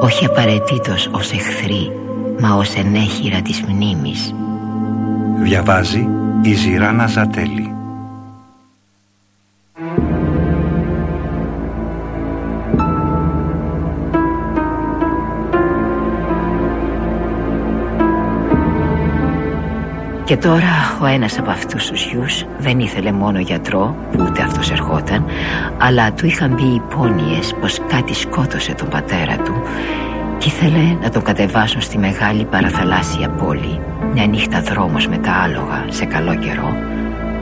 όχι απαραίτητος ως εχθροί μα ως ενέχειρα της μνήμης. Διαβάζει η Ζηράνα Ζατέλη. Και τώρα ο ένας από αυτούς τους γιους δεν ήθελε μόνο γιατρό που ούτε αυτός ερχόταν αλλά του είχαν πει οι πόνιες πως κάτι σκότωσε τον πατέρα του και ήθελε να τον κατεβάσουν στη μεγάλη παραθαλάσσια πόλη μια νύχτα δρόμος με τα άλογα σε καλό καιρό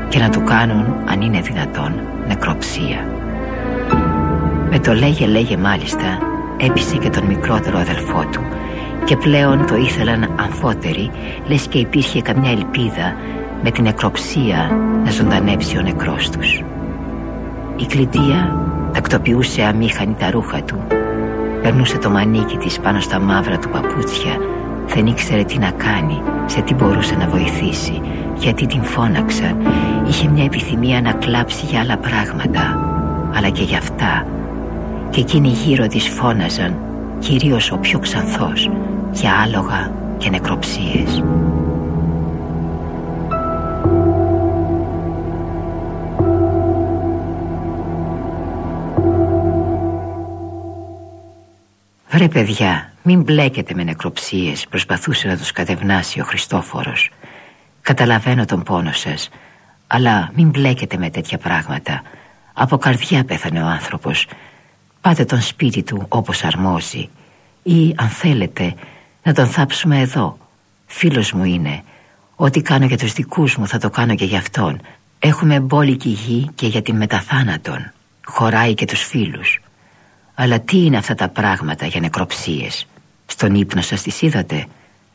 και να του κάνουν αν είναι δυνατόν νεκροψία. Με το λέγε λέγε μάλιστα έπεισε και τον μικρότερο αδελφό του και πλέον το ήθελαν αμφότεροι λες και υπήρχε καμιά ελπίδα με την νεκροψία να ζωντανέψει ο νεκρός τους. Η κλητεία τακτοποιούσε αμήχανη τα ρούχα του Περνούσε το μανίκι της πάνω στα μαύρα του παπούτσια Δεν ήξερε τι να κάνει Σε τι μπορούσε να βοηθήσει Γιατί την φώναξαν Είχε μια επιθυμία να κλάψει για άλλα πράγματα Αλλά και για αυτά Και εκείνοι γύρω της φώναζαν Κυρίως ο πιο ξανθός Για άλογα και νεκροψίες. Βρε παιδιά, μην μπλέκετε με νεκροψίες Προσπαθούσε να τους κατευνάσει ο Χριστόφορος. Καταλαβαίνω τον πόνο σας Αλλά μην μπλέκετε με τέτοια πράγματα. Από καρδιά πέθανε ο άνθρωπος Πάτε τον σπίτι του όπως αρμόζει. Ή αν θέλετε να τον θάψουμε εδώ. Φίλος μου είναι. Ό,τι κάνω για τους δικούς μου θα το κάνω και για αυτόν. Έχουμε μπόλικη γη και για την μεταθάνατον. Χωράει και τους φίλους. Αλλά τι είναι αυτά τα πράγματα για νεκροψίες; Στον ύπνο σας τις είδατε;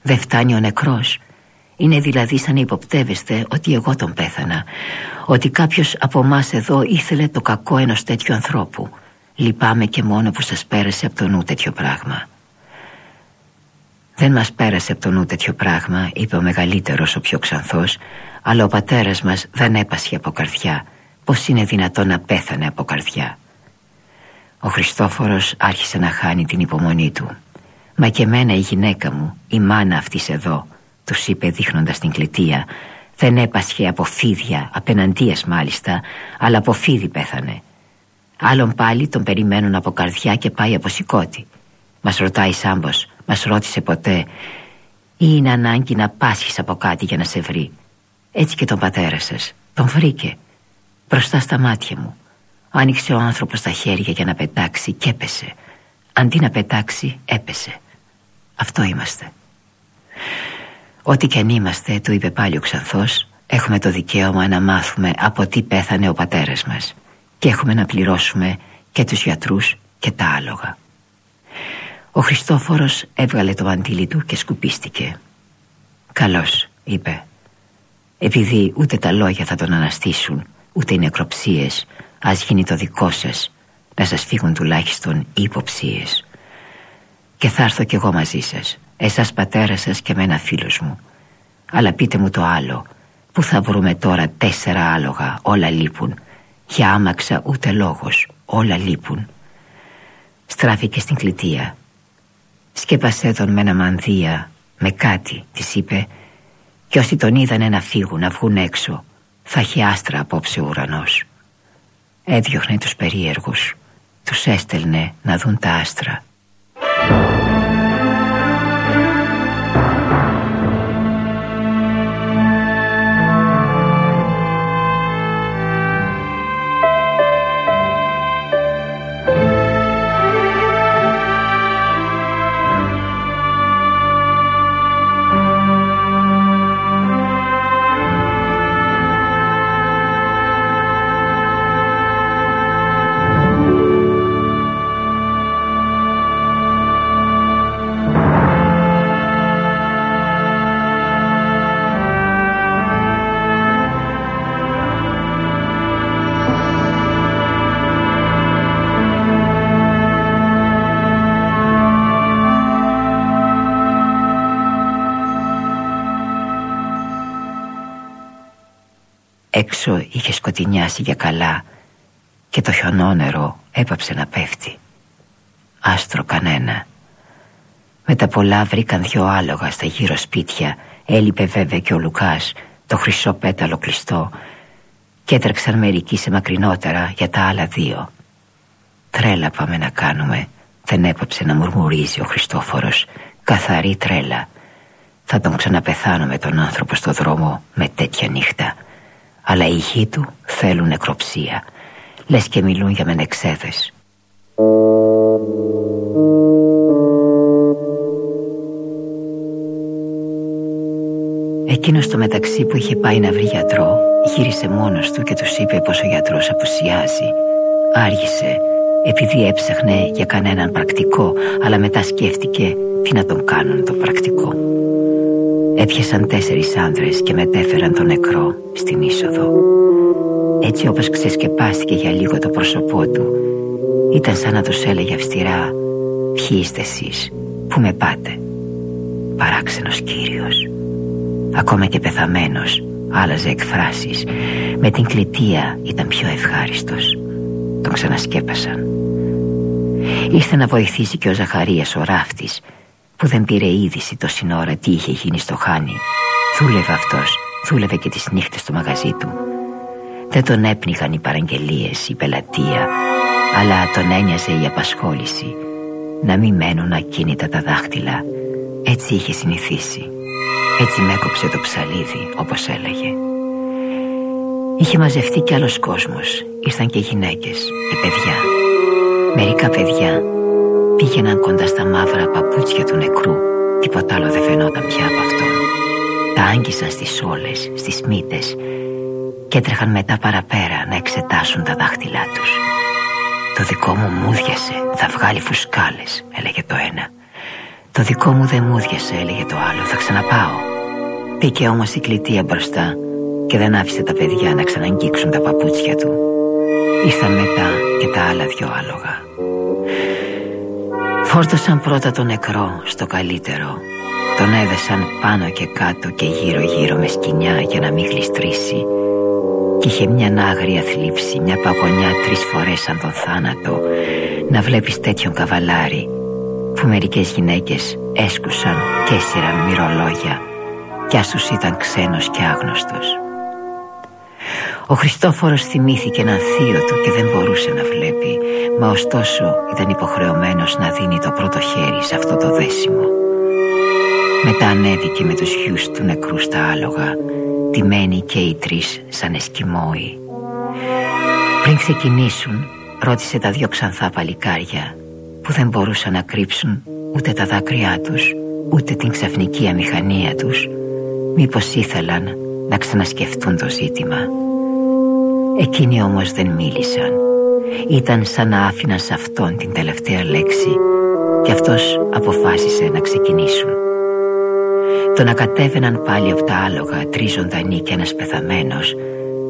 Δεν φτάνει ο νεκρός. Είναι δηλαδή σαν να υποπτεύεστε ότι εγώ τον πέθανα. Ότι κάποιος από εμάς εδώ ήθελε το κακό ενός τέτοιου ανθρώπου Λυπάμαι και μόνο που σας πέρασε από το νου τέτοιο πράγμα. Δεν μας πέρασε από το νου τέτοιο πράγμα Είπε ο μεγαλύτερος ο πιο ξανθός Αλλά ο πατέρας μας δεν έπασχε από καρδιά. Πώς είναι δυνατόν να πέθανε από καρδιά ο Χριστόφορος άρχισε να χάνει την υπομονή του. «Μα και μένα η γυναίκα μου, η μάνα αυτής εδώ» τους είπε δείχνοντας την κλητεία «Δεν έπασχε από φίδια, απέναντίας μάλιστα, αλλά από φίδι πέθανε». Άλλον πάλι τον περιμένουν από καρδιά και πάει από σηκώτη. Μας ρωτάει Σάμπος, μας ρώτησε ποτέ «Ή είναι ανάγκη να πάσχεις από κάτι για να σε βρει». Έτσι και τον πατέρα σας, τον βρήκε, μπροστά στα μάτια μου. Άνοιξε ο άνθρωπος τα χέρια για να πετάξει και έπεσε Αντί να πετάξει έπεσε Αυτό είμαστε Ό,τι και αν είμαστε του είπε πάλι ο Ξανθός Έχουμε το δικαίωμα να μάθουμε από τι πέθανε ο πατέρας μας Και έχουμε να πληρώσουμε και τους γιατρούς και τα άλογα. Ο Χριστόφορος έβγαλε το μαντίλι του και σκουπίστηκε. Καλώς είπε. Επειδή ούτε τα λόγια θα τον αναστήσουν Ούτε οι νεκροψίες Ας γίνει το δικό σας Να σας φύγουν τουλάχιστον οι υποψίες. Και θα έρθω κι εγώ μαζί σας Εσάς πατέρα σας και με ένα φίλος μου. Αλλά πείτε μου το άλλο Πού θα βρούμε τώρα τέσσερα άλογα Όλα λείπουν Για άμαξα ούτε λόγος. Όλα λείπουν. Στράφηκε στην κλητεία. Σκέπασέ τον με ένα μανδύα Με κάτι της είπε Και όσοι τον είδανε να φύγουν Να βγουν έξω Θα έχει άστρα απόψε ο ουρανός. Έδιωχνε τους περίεργους. Τους έστελνε να δουν τα άστρα σκοτεινιάσει για καλά και το χιονόνερο έπαψε να πέφτει. Άστρο κανένα. Με τα πολλά βρήκαν δυο άλογα στα γύρω σπίτια. Έλειπε βέβαια και ο Λουκάς Το χρυσό πέταλο κλειστό Κι έτρεξαν μερικοί σε μακρινότερα Για τα άλλα δύο. Τρέλα πάμε να κάνουμε. Δεν έπαψε να μουρμουρίζει ο Χριστόφορος. Καθαρή τρέλα. Θα τον ξαναπεθάνω τον άνθρωπο στο δρόμο Με τέτοια νύχτα Αλλά οι γη του θέλουν νεκροψία. Λες και μιλούν για μενεξέδες. Εκείνος στο μεταξύ που είχε πάει να βρει γιατρό Γύρισε μόνος του και τους είπε πως ο γιατρός απουσιάζει. Άργησε επειδή έψαχνε για κανέναν πρακτικό Αλλά μετά σκέφτηκε τι να τον κάνουν το πρακτικό Έπιασαν τέσσερις άντρες και μετέφεραν τον νεκρό στην είσοδο. Έτσι όπως ξεσκεπάστηκε για λίγο το πρόσωπό του Ήταν σαν να τους έλεγε αυστηρά Ποιοι είστε εσείς, πού με πάτε; Παράξενος Κύριος Ακόμα και πεθαμένος άλλαζε εκφράσεις. Με την κλητεία ήταν πιο ευχάριστος. Τον ξανασκέπασαν. Ήρθε να βοηθήσει και ο Ζαχαρίας ο ράφτης Που δεν πήρε είδηση το σύνορα τι είχε γίνει στο χάνι. Δούλευε αυτός, δούλευε και τις νύχτες στο μαγαζί του. Δεν τον έπνιγαν οι παραγγελίες, η πελατεία Αλλά τον ένοιαζε η απασχόληση. Να μην μένουν ακίνητα τα δάχτυλα. Έτσι είχε συνηθίσει. Έτσι με έκοψε το ψαλίδι όπως έλεγε. Είχε μαζευτεί κι άλλος κόσμος. Ήρθαν και γυναίκες και παιδιά. Μερικά παιδιά πήγαιναν κοντά στα μαύρα παπούτσια του νεκρού Τίποτα άλλο δεν φαινόταν πια από αυτόν Τα άγγισαν στις όλες, στις μύτες Και έτρεχαν μετά παραπέρα να εξετάσουν τα δάχτυλά τους Το δικό μου μούδιασε, θα βγάλει φουσκάλες, έλεγε το ένα το δικό μου δεν μούδιασε, έλεγε το άλλο, θα ξαναπάω. Πήκε όμως η κλητεία μπροστά και δεν άφησε τα παιδιά να ξαναγγίξουν τα παπούτσια του. Ήρθαν μετά και τα άλλα δυο άλογα. Φόρτωσαν πρώτα τον νεκρό στο καλύτερο. Τον έδεσαν πάνω και κάτω και γύρω γύρω με σκοινιά για να μην γλιστρήσει. Κι είχε μια άγρια θλίψη, μια παγωνιά τρεις φορές σαν τον θάνατο. Να βλέπεις τέτοιον καβαλάρι που μερικές γυναίκες έσκουσαν και έσυραν μυρολόγια κι ας τους ήταν ξένος και άγνωστος. Ο Χριστόφορος θυμήθηκε έναν θείο του και δεν μπορούσε να βλέπει Μα ωστόσο ήταν υποχρεωμένος να δίνει το πρώτο χέρι σε αυτό το δέσιμο. Μετά ανέβηκε με τους γιους του νεκρού στα άλογα Τιμένοι και οι τρεις σαν εσκιμόοι. Πριν ξεκινήσουν ρώτησε τα δυο ξανθά παλικάρια που δεν μπορούσαν να κρύψουν ούτε τα δάκρυά τους ούτε την ξαφνική αμηχανία τους μήπως ήθελαν να ξανασκεφτούν το ζήτημα Εκείνοι όμως δεν μίλησαν. Ήταν σαν να άφηναν σε αυτόν την τελευταία λέξη. Και αυτός αποφάσισε να ξεκινήσουν. Το να κατέβαιναν πάλι από τα άλογα Τρεις ζωντανοί και ένας πεθαμένος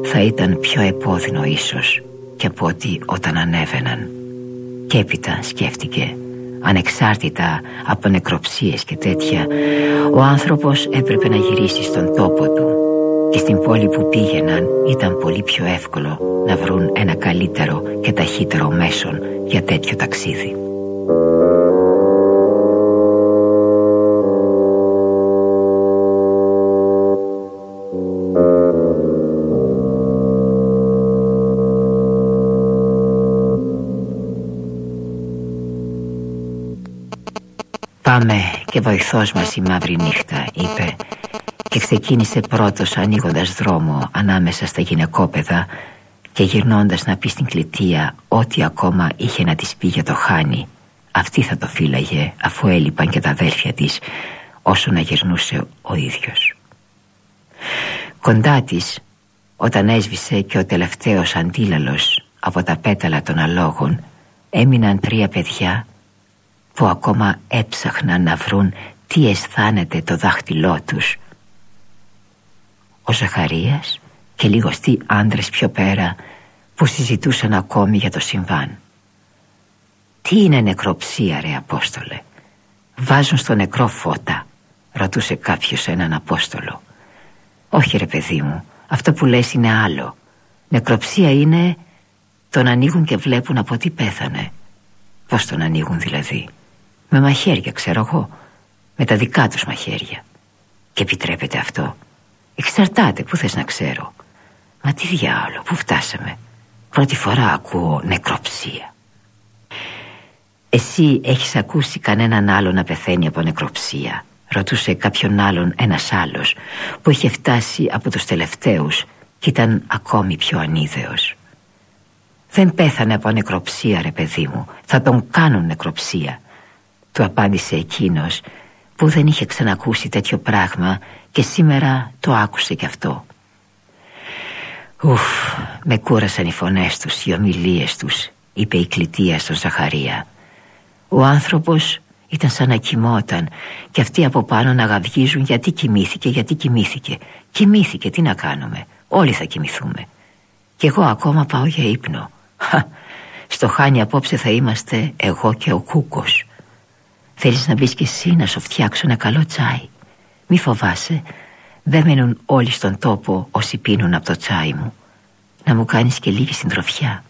Θα ήταν πιο επώδυνο ίσως Και από ότι όταν ανέβαιναν. Και έπειτα σκέφτηκε Ανεξάρτητα από νεκροψίες και τέτοια Ο άνθρωπος έπρεπε να γυρίσει στον τόπο του Και στην πόλη που πήγαιναν ήταν πολύ πιο εύκολο Να βρουν ένα καλύτερο και ταχύτερο μέσον για τέτοιο ταξίδι. Πάμε και βοηθός μας η μαύρη νύχτα είπε Και ξεκίνησε πρώτος ανοίγοντας δρόμο ανάμεσα στα γυναικόπαιδα Και γυρνώντας να πει στην κλητεία ό,τι ακόμα είχε να της πει για το χάνι Αυτή θα το φύλαγε αφού έλειπαν και τα αδέλφια της Όσο να γυρνούσε ο ίδιος Κοντά της όταν έσβησε και ο τελευταίος αντίλαλος από τα πέταλα των αλόγων Έμειναν τρία παιδιά που ακόμα έψαχναν να βρουν τι αισθάνεται το δάχτυλό τους. Ο Ζαχαρίας και λιγοστοί άντρες πιο πέρα που συζητούσαν ακόμη για το συμβάν. «Τι είναι νεκροψία ρε Απόστολε» «Βάζουν στο νεκρό φώτα» ρωτούσε κάποιος έναν Απόστολο. «Όχι ρε παιδί μου, αυτό που λες είναι άλλο» Νεκροψία είναι τον ανοίγουν και βλέπουν από τι πέθανε Πώς τον ανοίγουν δηλαδή; Με μαχαίρια ξέρω εγώ. Με τα δικά τους μαχαίρια. Και επιτρέπεται αυτό Εξαρτάται που θες να ξέρω. Μα τι διάολο που φτάσαμε. Πρώτη φορά ακούω νεκροψία. Εσύ έχεις ακούσει κανέναν άλλο να πεθαίνει από νεκροψία; Ρωτούσε κάποιον άλλον ένας άλλος Που είχε φτάσει από τους τελευταίους Και ήταν ακόμη πιο ανίδεος. Δεν πέθανε από νεκροψία ρε παιδί μου Θα τον κάνουν νεκροψία Του απάντησε εκείνος Που δεν είχε ξανακούσει τέτοιο πράγμα Και σήμερα το άκουσε κι αυτό. Ουφ, με κούρασαν οι φωνές τους, οι ομιλίες τους Είπε η κλητεία στον Ζαχαρία. Ο άνθρωπος ήταν σαν να κοιμόταν Και αυτοί από πάνω να γαυγίζουν γιατί κοιμήθηκε, γιατί κοιμήθηκε. Κοιμήθηκε, τι να κάνουμε, όλοι θα κοιμηθούμε. Και εγώ ακόμα πάω για ύπνο. Στο χάνι απόψε θα είμαστε εγώ και ο Κούκος. Θέλεις να μπεις κι εσύ να σου φτιάξω ένα καλό τσάι Μη φοβάσαι. Δεν μένουν όλοι στον τόπο όσοι πίνουν από το τσάι μου. Να μου κάνεις και λίγη συντροφιά.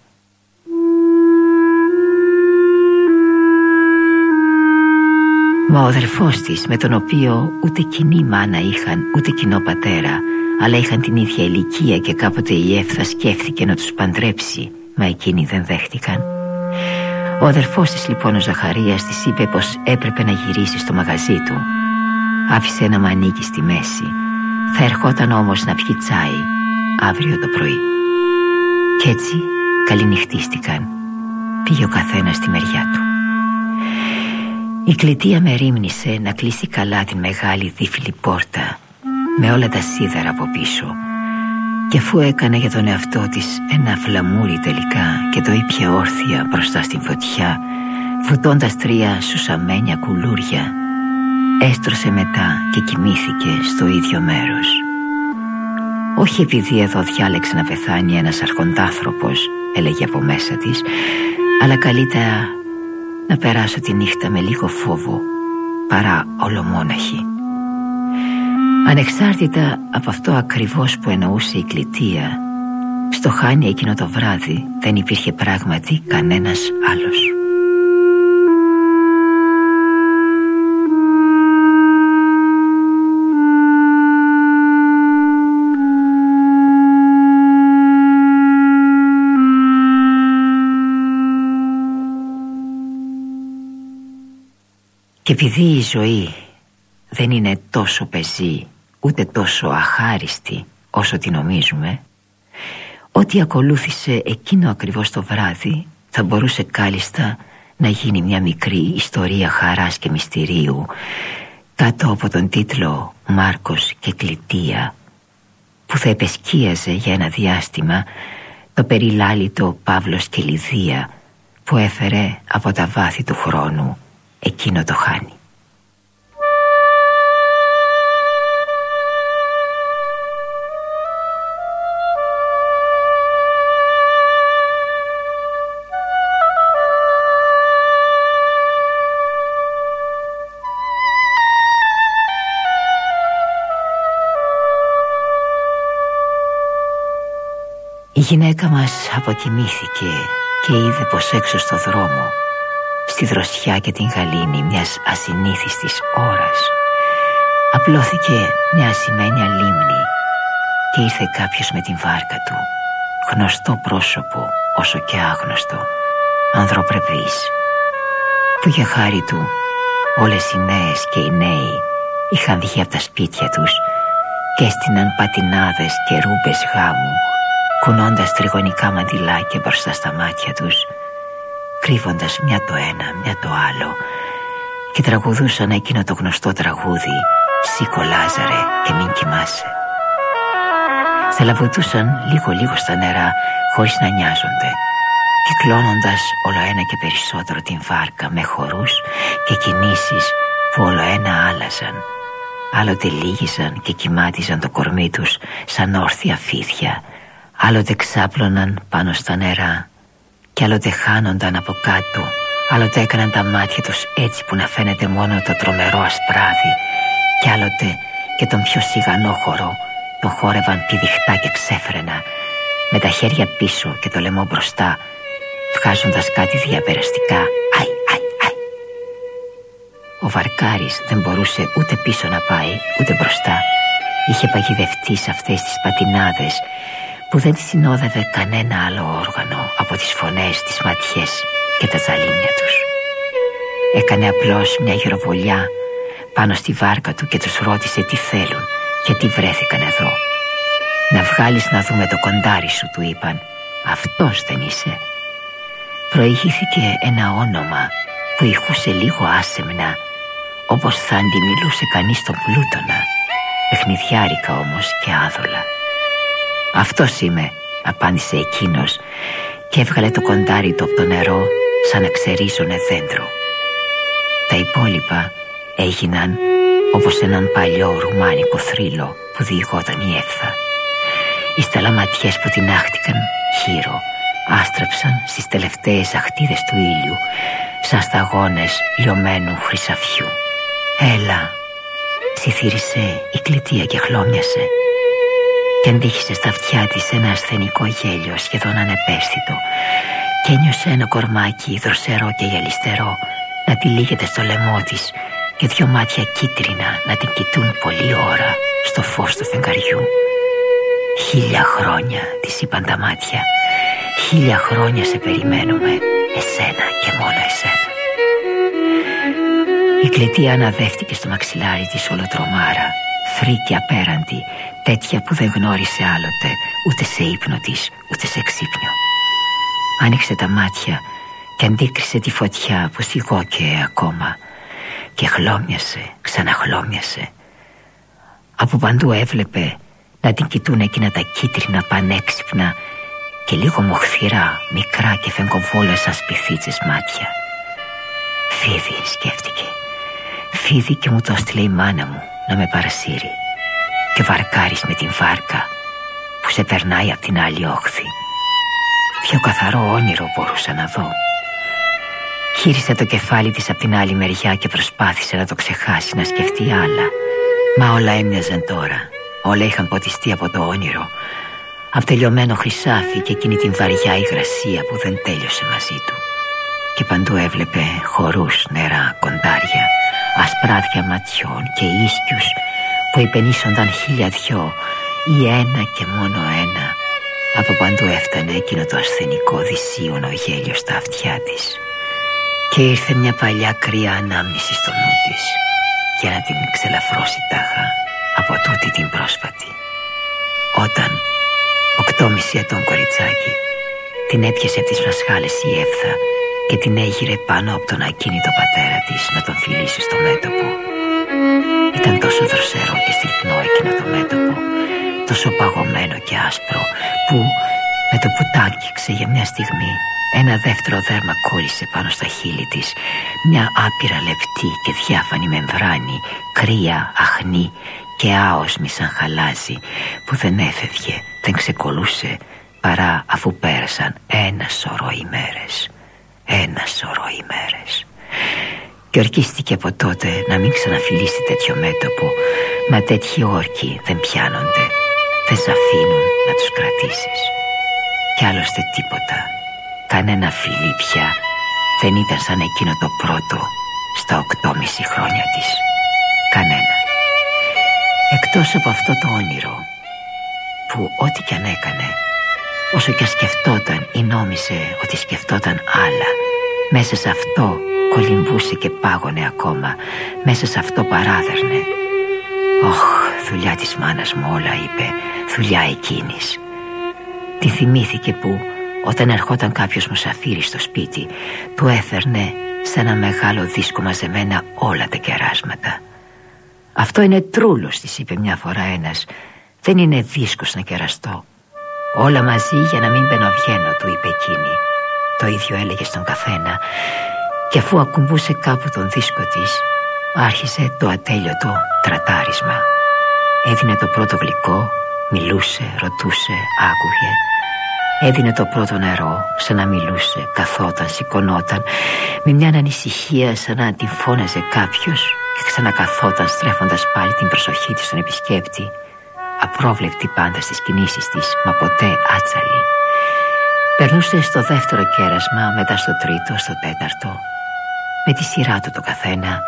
Μα ο αδερφός της με τον οποίο ούτε κοινή μάνα είχαν ούτε κοινό πατέρα Αλλά είχαν την ίδια ηλικία και κάποτε η Εύθα σκέφτηκε να τους παντρέψει Μα εκείνοι δεν δέχτηκαν. Ο αδερφός της λοιπόν ο Ζαχαρίας της είπε πως έπρεπε να γυρίσει στο μαγαζί του Άφησε ένα μανίκι στη μέση. Θα ερχόταν όμως να πιει τσάι Αύριο το πρωί. Κι έτσι καληνυχτίστηκαν. Πήγε ο καθένας στη μεριά του. Η κλητεία με ρίμνησε να κλείσει καλά την μεγάλη δίφυλη πόρτα Με όλα τα σίδερα από πίσω. Και αφού έκανε για τον εαυτό της ένα φλαμούρι τελικά Και το ήπια όρθια μπροστά στην φωτιά Βουτώντας τρία σουσαμένια κουλούρια Έστρωσε μετά και κοιμήθηκε στο ίδιο μέρος. Όχι επειδή εδώ διάλεξε να πεθάνει ένας αρχοντάνθρωπος Έλεγε από μέσα της Αλλά καλύτερα να περάσω τη νύχτα με λίγο φόβο Παρά ολομόναχη. Ανεξάρτητα από αυτό ακριβώς που εννοούσε η κλητεία Στο χάνι εκείνο το βράδυ δεν υπήρχε πράγματι κανένας άλλος Και επειδή η ζωή δεν είναι τόσο πεζή ούτε τόσο αχάριστη όσο τη νομίζουμε Ό,τι ακολούθησε εκείνο ακριβώς το βράδυ θα μπορούσε κάλλιστα να γίνει μια μικρή ιστορία χαράς και μυστηρίου κάτω από τον τίτλο «Μάρκος και Κλητία» που θα επεσκίαζε για ένα διάστημα το περιλάλητο Παύλος και Λιδία που έφερε από τα βάθη του χρόνου εκείνο το χάνι. Η γυναίκα μας αποκοιμήθηκε και είδε πως έξω στο δρόμο Στη δροσιά και την γαλήνη μιας ασυνήθιστης ώρας. Απλώθηκε μια ασημένια λίμνη Και ήρθε κάποιος με την βάρκα του. Γνωστό πρόσωπο όσο και άγνωστο Ανδροπρεπής Που για χάρη του όλες οι νέες και οι νέοι Είχαν βγει από τα σπίτια τους Και έστειναν πατινάδες και ρούμπες γάμου κουνώντας τριγωνικά μαντιλάκια μπροστά στα μάτια τους κρύβοντας μια το ένα, μια το άλλο και τραγουδούσαν εκείνο το γνωστό τραγούδι «Σήκω Λάζαρε και μην κοιμάσαι». Θελαβουτούσαν λίγο-λίγο στα νερά χωρίς να νοιάζονται κυκλώνοντας όλο ένα και περισσότερο την βάρκα με χορούς και κινήσεις που όλο ένα άλλαζαν Άλλοτε λύγησαν και κοιμάτιζαν το κορμί τους σαν όρθια φίδια Άλλοτε ξάπλωναν πάνω στα νερά Κι άλλοτε χάνονταν από κάτω. Άλλοτε έκαναν τα μάτια τους έτσι που να φαίνεται μόνο το τρομερό ασπράδι. Κι άλλοτε και τον πιο σιγανό χορό Το χόρευαν πηδιχτά και ξέφρενα. Με τα χέρια πίσω και το λαιμό μπροστά βγάζοντας κάτι διαπεραστικά. «Αι, αι, αι». Ο Βαρκάρης δεν μπορούσε ούτε πίσω να πάει ούτε μπροστά. Είχε παγιδευτεί σε αυτές τις πατινάδες που δεν τη συνόδευε κανένα άλλο όργανο από τις φωνές, τις ματιές και τα τσαλίμια τους. Έκανε απλώς μια γυροβολιά πάνω στη βάρκα του και τους ρώτησε τι θέλουν γιατί βρέθηκαν εδώ. «Να βγάλεις να δούμε το κοντάρι σου» του είπαν «Αυτός δεν είσαι» Προηγήθηκε ένα όνομα που ηχούσε λίγο άσεμνα όπως θα αντιμιλούσε κανείς τον πλούτονα παιχνιδιάρικα όμως και άδολα «Αυτός είμαι» απάντησε εκείνος και έβγαλε το κοντάρι του από το νερό σαν να ξερίζωνε δέντρο. Τα υπόλοιπα έγιναν όπως έναν παλιό ρουμάνικο θρύλο που διηγόταν η έφθα Οι σταλαματιές που την άχτηκαν χείρο άστρεψαν στις τελευταίες αχτίδες του ήλιου σαν σταγόνες λιωμένου χρυσαφιού. «Έλα», ψιθύρισε η κλητεία και χλώμιασε και αντίχησε στα αυτιά της ένα ασθενικό γέλιο σχεδόν ανεπαίσθητο. Και ένιωσε ένα κορμάκι δροσερό και γυαλιστερό να τυλίγεται στο λαιμό της και δυο μάτια κίτρινα να την κοιτούν πολλή ώρα στο φως του φεγγαριού. Χίλια χρόνια της είπαν τα μάτια. Χίλια χρόνια σε περιμένουμε Εσένα και μόνο εσένα. Η κλετία αναδεύτηκε στο μαξιλάρι της ολοτρομάρα Φρίκη απέραντη Τέτοια που δεν γνώρισε άλλοτε Ούτε σε ύπνο της Ούτε σε ξύπνιο Άνοιξε τα μάτια Και αντίκρισε τη φωτιά που σιγόκαιε ακόμα Και χλώμιασε Ξαναχλώμιασε Από παντού έβλεπε να την κοιτούν εκείνα τα κίτρινα πανέξυπνα και λίγο μοχθηρά, μικρά και φεγκοβόλα σαν σπιθίτσες μάτια. Φίδι, σκέφτηκε. Φίδι και μου το έστειλε η μάνα μου να με παρασύρει. Και βαρκάρεις με την βάρκα που σε περνάει από την άλλη όχθη. Πιο καθαρό όνειρο μπορούσα να δω. Χύρισε το κεφάλι της από την άλλη μεριά και προσπάθησε να το ξεχάσει, να σκεφτεί άλλα. Μα όλα έμοιαζαν τώρα. Όλα είχαν ποτιστεί από το όνειρο Αυτελειωμένο χρυσάφι και εκείνη την βαριά υγρασία που δεν τέλειωσε μαζί του Και παντού έβλεπε χορούς, νερά, κοντάρια Ασπράδια ματιών και ίσκιους που υπενήσονταν χίλια δυο Ή ένα και μόνο ένα. Από παντού έφτανε εκείνο το ασθενικό δυσίωνο γέλιο στα αυτιά της. Και ήρθε μια παλιά κρύα ανάμνηση στο νου της Για να την ξελαφρώσει τάχα από τούτη την πρόσφατη. Όταν Οκτώμιση ετών κοριτσάκι Την έπιασε από τις φρασχάλες η έφθα Και την έγειρε πάνω από τον ακίνητο πατέρα της Να τον φιλήσει στο μέτωπο. Ήταν τόσο δροσερό και στυλπνό εκείνο το μέτωπο Τόσο παγωμένο και άσπρο Που με το που τ' για μια στιγμή ένα δεύτερο δέρμα κόλλησε πάνω στα χείλη της Μια άπειρα λεπτή και διάφανη μεμβράνη Κρύα, αχνή και άοσμη σαν χαλάζι Που δεν έφευγε δεν ξεκολούσε παρά αφού πέρασαν ένα σωρό ημέρες Ένα σωρό ημέρες. Και ορκίστηκε από τότε να μην ξαναφιλήσει τέτοιο μέτωπο Μα τέτοιοι όρκοι δεν πιάνονται Δεν σ' αφήνουν να τους κρατήσεις. Κι άλλωστε τίποτα Κανένα φιλί πια δεν ήταν σαν εκείνο το πρώτο Στα οκτώμιση χρόνια της. Κανένα. Εκτός από αυτό το όνειρο που ό,τι κι αν έκανε Όσο κι αν σκεφτόταν ή νόμισε ότι σκεφτόταν άλλα Μέσα σε αυτό κολυμπούσε και πάγωνε ακόμα. Μέσα σε αυτό παράδερνε. «Ωχ, δουλειά της μάνας μου όλα» είπε. «Δουλειά εκείνης» Τη θυμήθηκε που όταν ερχόταν κάποιος μουσαφίρι στο σπίτι Του έφερνε σε ένα μεγάλο δίσκο μαζεμένα όλα τα κεράσματα. «Αυτό είναι τρούλος» της είπε μια φορά ένας. Δεν είναι δίσκος να κεραστώ Όλα μαζί για να μην μπαινοβγαίνω του είπε εκείνη. Το ίδιο έλεγε στον καθένα. Και αφού ακουμπούσε κάπου τον δίσκο της Άρχισε το ατέλειωτο τρατάρισμα. Έδινε το πρώτο γλυκό Μιλούσε, ρωτούσε, άκουγε. Έδινε το πρώτο νερό σαν να μιλούσε, καθόταν, σηκωνόταν. Με μια ανησυχία σαν να την φώναζε κάποιος Και ξανακαθόταν στρέφοντας πάλι την προσοχή της στον επισκέπτη απρόβλεπτη πάντα στις κινήσεις της, μα ποτέ άτσαλη. Περνούσε στο δεύτερο κέρασμα, μετά στο τρίτο, στο τέταρτο, με τη σειρά του το καθένα,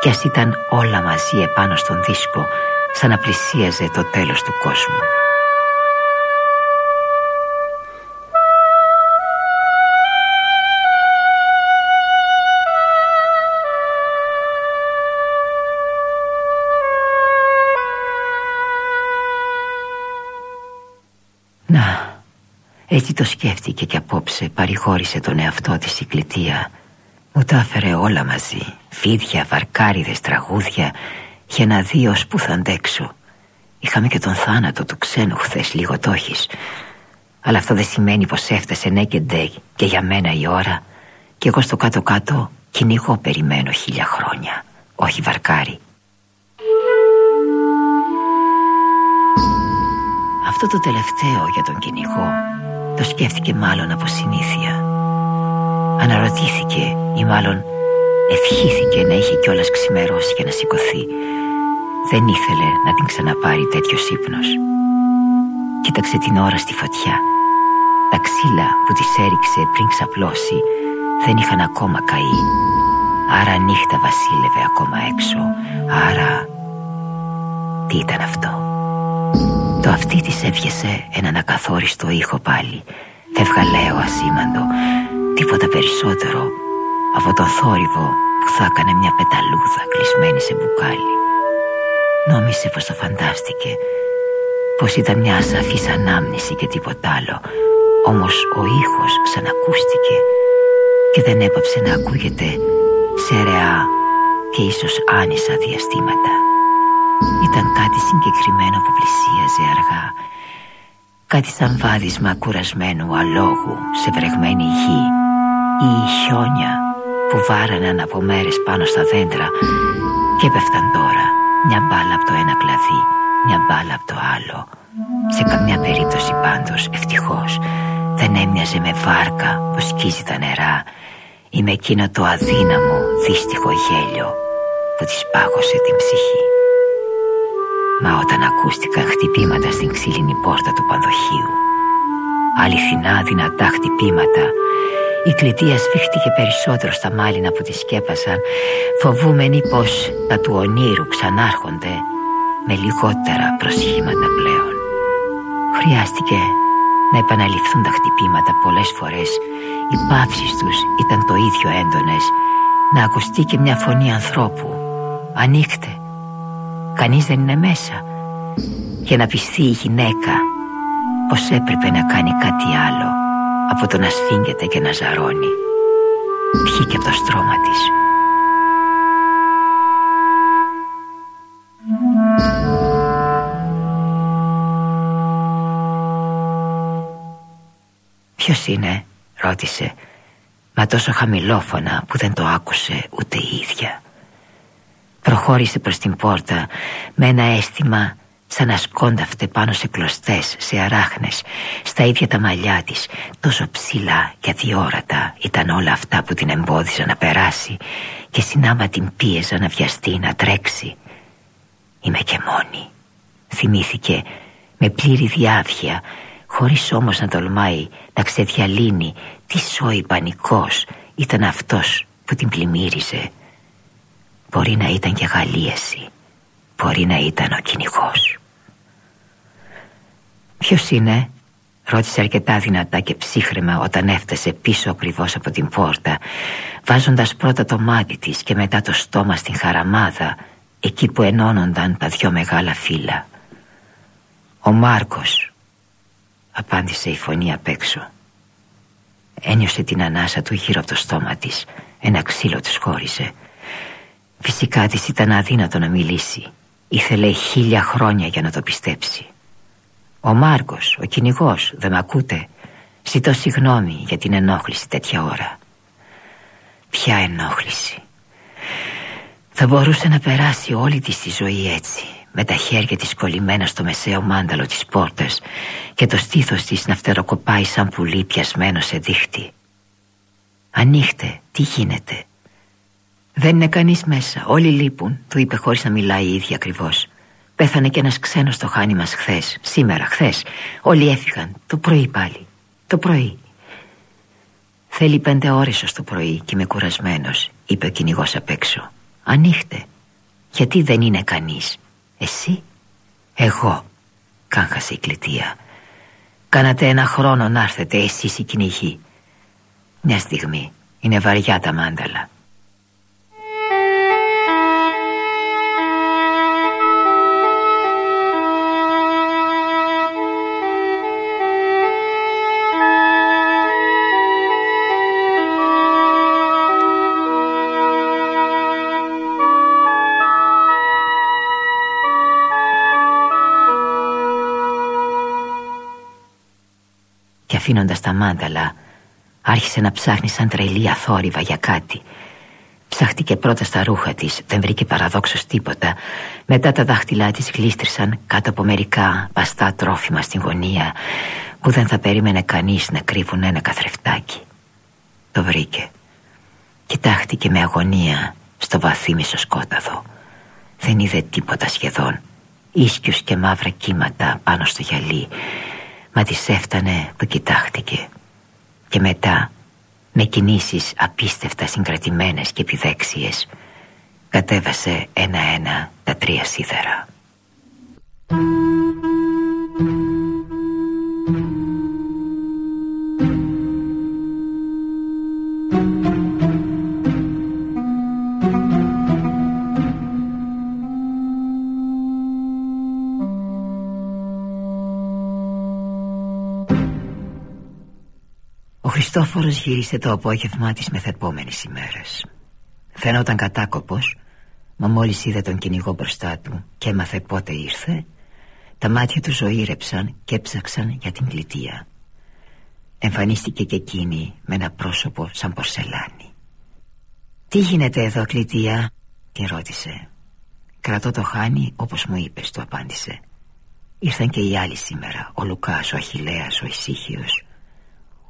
κι ας ήταν όλα μαζί επάνω στον δίσκο, σαν να πλησίαζε το τέλος του κόσμου. Έτσι το σκέφτηκε και απόψε παρηγόρησε τον εαυτό της η κλητεία. Μου τα έφερε όλα μαζί. Φίδια, βαρκάριδες, τραγούδια Για να δει ως που θα αντέξω. Είχαμε και τον θάνατο του ξένου χθες λίγο το έχεις. Αλλά αυτό δεν σημαίνει πως έφτασε ναι και ντε Και για μένα η ώρα. Και εγώ στο κάτω κάτω κυνηγώ περιμένω χίλια χρόνια. Όχι βαρκάρι. Αυτό το τελευταίο για τον κυνηγό το σκέφτηκε μάλλον από συνήθεια. Αναρωτήθηκε ή μάλλον ευχήθηκε να είχε κιόλας ξημερώσει και να σηκωθεί. Δεν ήθελε να την ξαναπάρει τέτοιος ύπνος. Κοίταξε την ώρα στη φωτιά. Τα ξύλα που της έριξε πριν ξαπλώσει δεν είχαν ακόμα καεί. Άρα νύχτα βασίλευε ακόμα έξω. Άρα τι ήταν αυτό; Το αυτί της έβγεσε έναν ακαθόριστο ήχο πάλι. Φευγαλαίο ασήμαντο. Τίποτα περισσότερο από τον θόρυβο που θα έκανε μια πεταλούδα κλεισμένη σε μπουκάλι. Νόμισε πως το φαντάστηκε Πως ήταν μια ασαφής ανάμνηση και τίποτα άλλο. Όμως ο ήχος ξανακούστηκε Και δεν έπαψε να ακούγεται σε ρεά και ίσως άνισα διαστήματα ήταν κάτι συγκεκριμένο που πλησίαζε αργά. Κάτι σαν βάδισμα κουρασμένου αλόγου σε βρεγμένη γη Ή χιόνια που βάραναν από μέρες πάνω στα δέντρα Και έπεφταν τώρα μια μπάλα από το ένα κλαδί, μια μπάλα από το άλλο. Σε καμιά περίπτωση πάντως ευτυχώς δεν έμοιαζε με βάρκα που σκίζει τα νερά Ή με εκείνο το αδύναμο δύστιχο γέλιο που της πάγωσε την ψυχή Μα όταν ακούστηκαν χτυπήματα στην ξύλινη πόρτα του πανδοχείου Αληθινά δυνατά χτυπήματα. Η κλητεία σφίχτηκε περισσότερο στα μάλινα που τη σκέπασαν Φοβούμενοι πως τα του ονείρου ξανάρχονται Με λιγότερα προσχήματα πλέον. Χρειάστηκε να επαναληφθούν τα χτυπήματα πολλές φορές. Οι παύσεις τους ήταν το ίδιο έντονες. Να ακουστεί και μια φωνή ανθρώπου. Ανοίχτε Κανείς δεν είναι μέσα. Για να πιστεί η γυναίκα Πως έπρεπε να κάνει κάτι άλλο Από το να σφίγγεται και να ζαρώνει. Βγήκε από το στρώμα της. Ποιος είναι ρώτησε Μα τόσο χαμηλόφωνα που δεν το άκουσε ούτε η ίδια Προχώρησε προς την πόρτα με ένα αίσθημα σαν να σκόνταυτε πάνω σε κλωστές, σε αράχνες, στα ίδια τα μαλλιά της, τόσο ψηλά και αδιόρατα ήταν όλα αυτά που την εμπόδιζαν να περάσει και συνάμα την πίεζα να βιαστεί, να τρέξει. Είμαι και μόνη, θυμήθηκε με πλήρη διάβια, χωρίς όμως να τολμάει να ξεδιαλύνει τι σόι πανικός ήταν αυτός που την πλημμύριζε. Μπορεί να ήταν και γαλίαση. Μπορεί να ήταν ο κυνηγός. Ποιος είναι Ρώτησε αρκετά δυνατά και ψύχρεμα όταν έφτασε πίσω ακριβώς από την πόρτα Βάζοντας πρώτα το μάτι της και μετά το στόμα στην χαραμάδα Εκεί που ενώνονταν τα δυο μεγάλα φύλλα. Ο Μάρκος Απάντησε η φωνή απ' έξω. Ένιωσε την ανάσα του γύρω από το στόμα της. Ένα ξύλο της χώρισε Φυσικά της ήταν αδύνατο να μιλήσει. Ήθελε χίλια χρόνια για να το πιστέψει. Ο Μάρκος, ο κυνηγός, δεν με ακούτε; Ζητώ συγγνώμη για την ενόχληση τέτοια ώρα. Ποια ενόχληση; Θα μπορούσε να περάσει όλη της τη ζωή έτσι Με τα χέρια της κολλημένα στο μεσαίο μάνταλο της πόρτας Και το στήθος της να φτεροκοπάει σαν πουλί πιασμένο σε δίχτυ. Ανοίχτε, τι γίνεται; Δεν είναι κανείς μέσα, όλοι λείπουν. Του είπε χωρίς να μιλάει η ίδια ακριβώς. Πέθανε και ένας ξένος στο χάνι μας χθες. Σήμερα, χθες. Όλοι έφυγαν, το πρωί πάλι. Το πρωί. Θέλει πέντε ώρες ως το πρωί και είμαι κουρασμένος Είπε ο κυνηγός απ' έξω. Ανοίχτε. Γιατί δεν είναι κανείς. Εσύ. Εγώ Κάγχασε η κλητεία. Κάνατε ένα χρόνο να έρθετε εσείς οι κυνηγοί. Μια στιγμή. Είναι βαριά τα μάνταλα αφήνοντας τα μάνταλα άρχισε να ψάχνει σαν τρελή αθόρυβα για κάτι. Ψάχτηκε πρώτα στα ρούχα της, δεν βρήκε παραδόξως τίποτα. Μετά τα δάχτυλά της γλίστρησαν κάτω από μερικά βαστά τρόφιμα στην γωνία Που δεν θα περίμενε κανείς να κρύβουν ένα καθρεφτάκι. Το βρήκε. Κοιτάχτηκε με αγωνία στο βαθύ μισοσκόταδο. Δεν είδε τίποτα σχεδόν. Ίσκιους και μαύρα κύματα πάνω στο γυαλί Μα της έφτανε που κοιτάχτηκε. Και μετά με κινήσεις απίστευτα συγκρατημένες και επιδέξιες κατέβασε ένα-ένα τα τρία σίδερα Χριστόφορος γύρισε το απόγευμά της μεθεπόμενες ημέρες. Φαίνονταν κατάκοπος Μα μόλις είδε τον κυνηγό μπροστά του Και έμαθε πότε ήρθε Τα μάτια του ζωήρεψαν και έψαξαν για την κλητεία. Εμφανίστηκε και εκείνη με ένα πρόσωπο σαν πορσελάνη. «Τι γίνεται εδώ κλητεία» την ρώτησε. «Κρατώ το χάνι όπως μου είπες» του απάντησε. Ήρθαν και οι άλλοι σήμερα Ο Λουκάς, ο Αχιλέας, ο Ισύχιος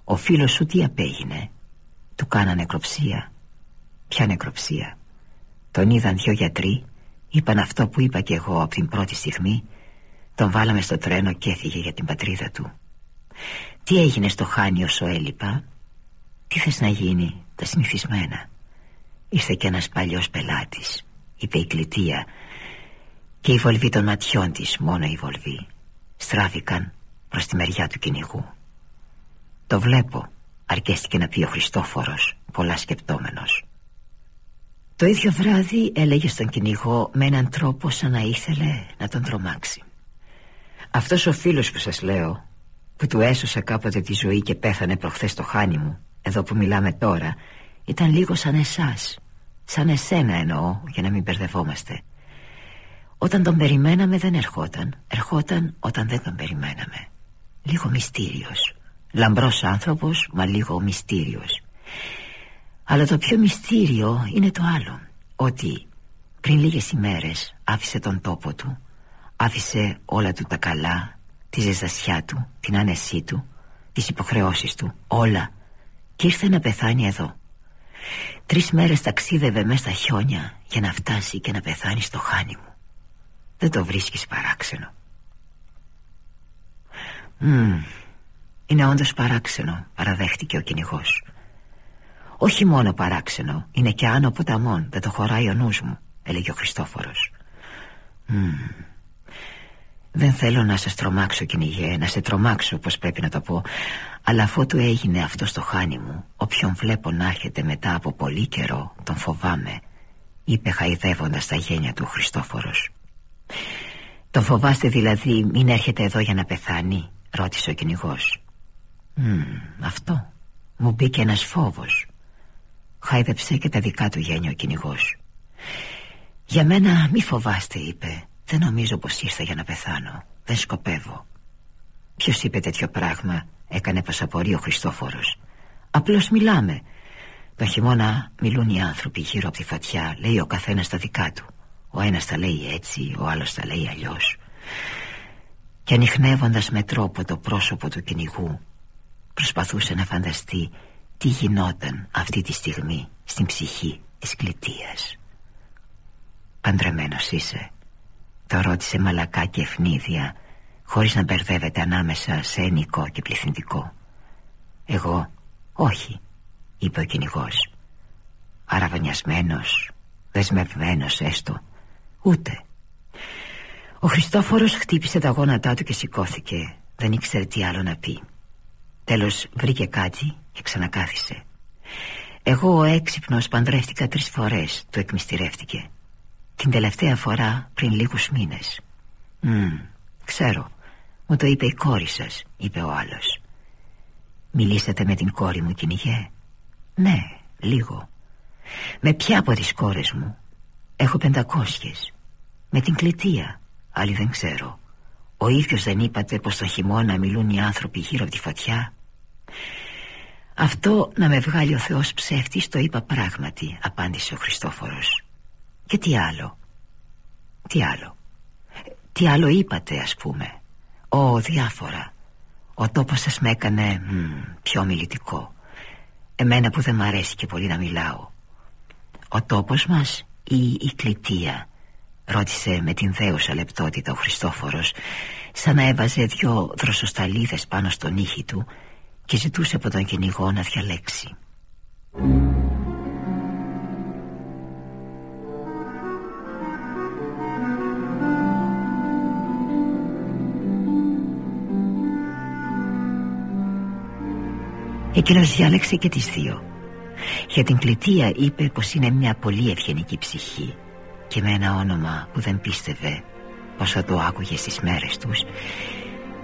ο φίλος σου τι απέγινε; Του κάνανε νεκροψία. Ποια νεκροψία; Τον είδαν δυο γιατροί Είπαν αυτό που είπα και εγώ από την πρώτη στιγμή. Τον βάλαμε στο τρένο και έφυγε για την πατρίδα του. Τι έγινε στο χάνι όσο έλειπα; Τι θες να γίνει; Τα συνηθισμένα. Ήρθε και ένας παλιός πελάτης Είπε η κλητεία. Και η βολβή των ματιών της Μόνο η βολβή Στράφηκαν προς τη μεριά του κυνηγού το βλέπω. Αρκέστηκε να πει ο Χριστόφορος Πολλά σκεπτόμενος. Το ίδιο βράδυ έλεγε στον κυνηγό Με έναν τρόπο σαν να ήθελε να τον τρομάξει. Αυτός ο φίλος που σας λέω Που του έσωσε κάποτε τη ζωή Και πέθανε προχθές το χάνι μου Εδώ που μιλάμε τώρα Ήταν λίγο σαν εσάς Σαν εσένα εννοώ για να μην μπερδευόμαστε. Όταν τον περιμέναμε δεν ερχόταν Ερχόταν όταν δεν τον περιμέναμε. Λίγο μυστήριος Λαμπρός άνθρωπος μα λίγο μυστήριος. Αλλά το πιο μυστήριο είναι το άλλο Ότι πριν λίγες ημέρες άφησε τον τόπο του Άφησε όλα του τα καλά Τη ζεστασιά του, την άνεσή του Τις υποχρεώσεις του, όλα. Και ήρθε να πεθάνει εδώ. Τρεις μέρες ταξίδευε μέσα στα χιόνια Για να φτάσει και να πεθάνει στο χάνι μου. Δεν το βρίσκεις παράξενο. Μμμ είναι όντως παράξενο Παραδέχτηκε ο κυνηγός. Όχι μόνο παράξενο Είναι και άνω ποταμών Δεν το χωράει ο νους μου Έλεγε ο Χριστόφορος Δεν θέλω να σας τρομάξω κυνηγέ Να σε τρομάξω πως πρέπει να το πω Αλλά αφού του έγινε αυτό στο χάνι μου Όποιον βλέπω να έρχεται μετά από πολύ καιρό Τον φοβάμαι Είπε χαϊδεύοντας τα γένια του Χριστόφορος Τον φοβάστε δηλαδή μην έρχεται εδώ για να πεθάνει Ρώτησε ο κυνηγός. Αυτό. Μου μπήκε ένας φόβος. Χάιδεψε και τα δικά του γένιο ο κυνηγός. Για μένα μη φοβάστε είπε. Δεν νομίζω πως ήρθα για να πεθάνω. Δεν σκοπεύω. Ποιος είπε τέτοιο πράγμα Έκανε πως απορεί ο Χριστόφορος. Απλώς μιλάμε. Το χειμώνα μιλούν οι άνθρωποι γύρω από τη φωτιά Λέει ο καθένας τα δικά του. Ο ένας τα λέει έτσι Ο άλλος τα λέει αλλιώς. Και ανοιχνεύοντας με τρόπο το πρόσωπο του κυνηγού Προσπαθούσε να φανταστεί τι γινόταν αυτή τη στιγμή στην ψυχή της κλητείας. Παντρεμένος είσαι, Το ρώτησε μαλακά και ευνίδια Χωρίς να μπερδεύεται ανάμεσα σε ενικό και πληθυντικό. Εγώ όχι είπε ο κυνηγός. Αραβωνιασμένος Δεσμευμένος έστω Ούτε Ο Χριστόφορος χτύπησε τα γόνατά του και σηκώθηκε. Δεν ήξερε τι άλλο να πει Τέλος βρήκε κάτι και ξανακάθισε. Εγώ ο έξυπνος παντρεύτηκα τρεις φορές Του εκμυστηρεύτηκε. Την τελευταία φορά πριν λίγους μήνες. Mm, Ξέρω Μου το είπε η κόρη σας Είπε ο άλλος. Μιλήσατε με την κόρη μου κυνηγέ; Ναι λίγο Με ποια από τις κόρες μου; Έχω πεντακόσιες Με την κλητεία Άλλη δεν ξέρω Ο ίδιος δεν είπατε πως το χειμώνα μιλούν οι άνθρωποι γύρω από τη φωτιά; Αυτό να με βγάλει ο Θεός ψεύτης Το είπα πράγματι Απάντησε ο Χριστόφορος. Και τι άλλο; Τι άλλο; Τι άλλο είπατε ας πούμε; Ω διάφορα. Ο τόπος σας με έκανε πιο μιλητικό Εμένα που δεν μ' αρέσει και πολύ να μιλάω. Ο τόπος μας ή η κλητεία Ρώτησε με την δέουσα λεπτότητα ο Χριστόφορος Σαν να έβαζε δυο δροσοσταλίδες πάνω στον ήχη του Και ζητούσε από τον κυνηγό να διαλέξει. Εκείνος διάλεξε και τις δύο. Για την κλητεία είπε πως είναι μια πολύ ευγενική ψυχή Και με ένα όνομα που δεν πίστευε πως θα το άκουγε στις μέρες τους.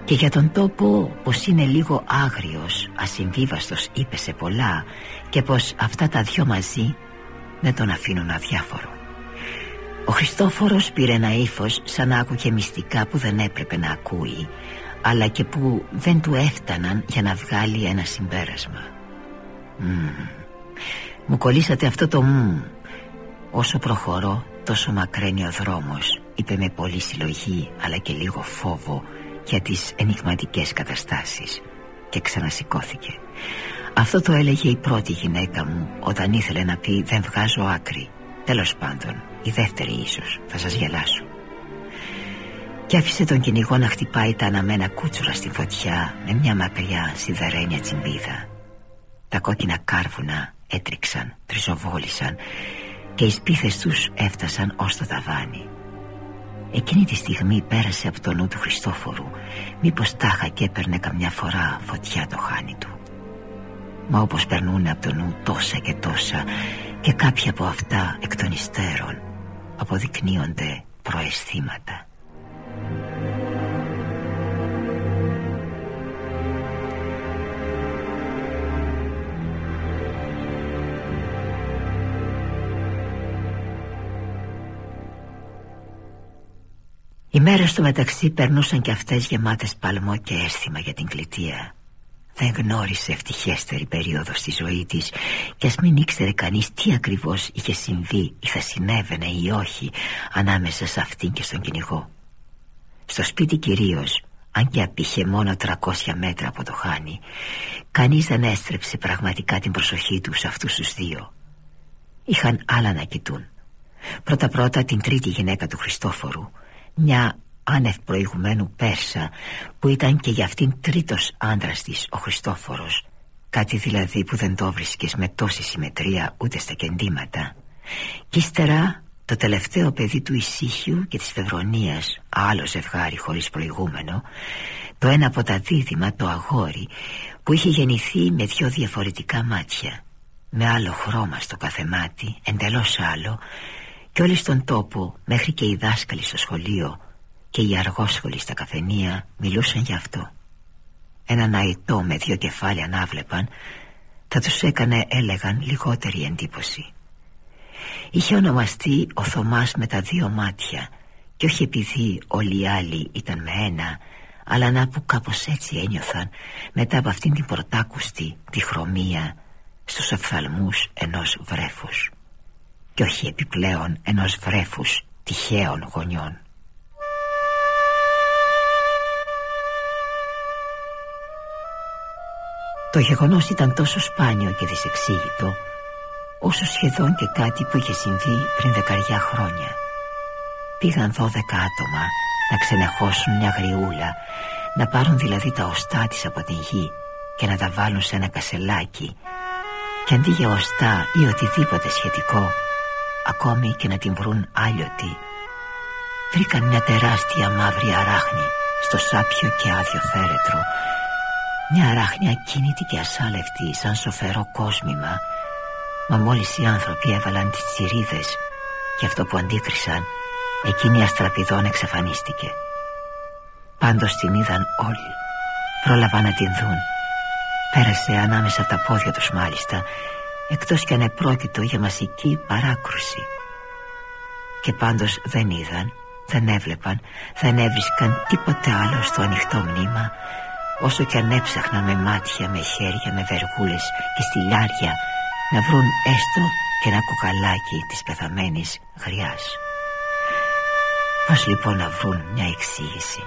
Και για τον τόπο πως είναι λίγο άγριος, ασυμβίβαστος είπε σε πολλά Και πως αυτά τα δυο μαζί δεν τον αφήνουν αδιάφορο. Ο Χριστόφορος πήρε ένα ύφος σαν να άκουγε μυστικά που δεν έπρεπε να ακούει αλλά και που δεν του έφταναν για να βγάλει ένα συμπέρασμα. Μου κολλήσατε αυτό το μ Όσο προχωρώ τόσο μακραίνει ο δρόμος Είπε με πολύ συλλογή αλλά και λίγο φόβο για τις ενηγματικές καταστάσεις. Και ξανασηκώθηκε. Αυτό το έλεγε η πρώτη γυναίκα μου όταν ήθελε να πει δεν βγάζω άκρη Τέλος πάντων η δεύτερη ίσως θα σας γελάσω. Και άφησε τον κυνηγό να χτυπάει τα αναμένα κούτσουρα στη φωτιά με μια μακριά σιδερένια τσιμπίδα. Τα κόκκινα κάρβουνα έτριξαν, τριζοβόλησαν και οι σπίθες τους έφτασαν ως το ταβάνι. Εκείνη τη στιγμή πέρασε από το νου του Χριστόφορου μήπως τάχα και έπαιρνε καμιά φορά φωτιά το χάνι του. Μα όπως περνούν από το νου τόσα και τόσα και κάποια από αυτά εκ των υστέρων αποδεικνύονται προαισθήματα. Μέρες του μεταξύ περνούσαν και αυτές γεμάτες παλμό και αίσθημα για την κλητεία. Δεν γνώρισε ευτυχέστερη περίοδο στη ζωή της Και ας μην ήξερε κανείς τι ακριβώς είχε συμβεί ή θα συνέβαινε ή όχι Ανάμεσα σε αυτήν και στον κυνηγό. Στο σπίτι κυρίως αν και απήχε μόνο 300 μέτρα από το χάνι Κανείς δεν έστρεψε πραγματικά την προσοχή του σε αυτούς τους δύο. Είχαν άλλα να κοιτούν. Πρώτα πρώτα την τρίτη γυναίκα του Χριστόφορου μια άνευ προηγουμένου Πέρσα που ήταν και για αυτήν τρίτος άντρας της ο Χριστόφορος. Κάτι δηλαδή που δεν το βρίσκες με τόση συμμετρία ούτε στα κεντήματα. Και ύστερα το τελευταίο παιδί του Ισύχιου και της Φεβρονίας άλλο ζευγάρι χωρίς προηγούμενο το ένα από τα δίδυμα το αγόρι που είχε γεννηθεί με δυο διαφορετικά μάτια. Με άλλο χρώμα στο κάθε μάτι εντελώς άλλο και όλοι στον τόπο μέχρι και οι δάσκαλοι στο σχολείο και οι αργόσχολοι στα καφενεία μιλούσαν γι' αυτό. Έναν αητό με δύο κεφάλια να βλέπαν θα τους έκανε έλεγαν λιγότερη εντύπωση. Είχε ονομαστεί ο Θωμάς με τα δύο μάτια και όχι επειδή όλοι οι άλλοι ήταν με ένα αλλά να που κάπως έτσι ένιωθαν μετά από αυτήν την πρωτάκουστη τη χρωμία στους οφθαλμούς ενός βρέφους και όχι επιπλέον ενός βρέφους τυχαίων γονιών. Το γεγονός ήταν τόσο σπάνιο και δυσεξήγητο όσο σχεδόν και κάτι που είχε συμβεί πριν δεκαριά χρόνια. Πήγαν δώδεκα άτομα να ξενεχώσουν μια γριούλα Να πάρουν δηλαδή τα οστά της από την γη Και να τα βάλουν σε ένα κασελάκι Και αντί για οστά ή οτιδήποτε σχετικό Ακόμη και να την βρουν άλλοτι Βρήκαν μια τεράστια μαύρη αράχνη Στο σάπιο και άδειο φέρετρο. Μια αράχνη ακίνητη και ασάλευτη Σαν σοφερό κόσμημα. Μα μόλις οι άνθρωποι έβαλαν τις τσιρίδες Και αυτό που αντίκρισαν Εκείνη αστραπηδόν εξαφανίστηκε. Πάντως την είδαν όλοι. Πρόλαβαν να την δουν. Πέρασε ανάμεσα από τα πόδια τους μάλιστα Εκτός κι αν επρόκειτο για μασική παράκρουση. Και πάντως δεν είδαν Δεν έβλεπαν Δεν έβρισκαν τίποτε άλλο στο ανοιχτό μνήμα Όσο κι αν έψαχναν με μάτια, με χέρια, με βεργούλες και στυλιάρια Να βρουν έστω και ένα κουκαλάκι της πεθαμένης γριάς. Πώς λοιπόν να βρουν μια εξήγηση;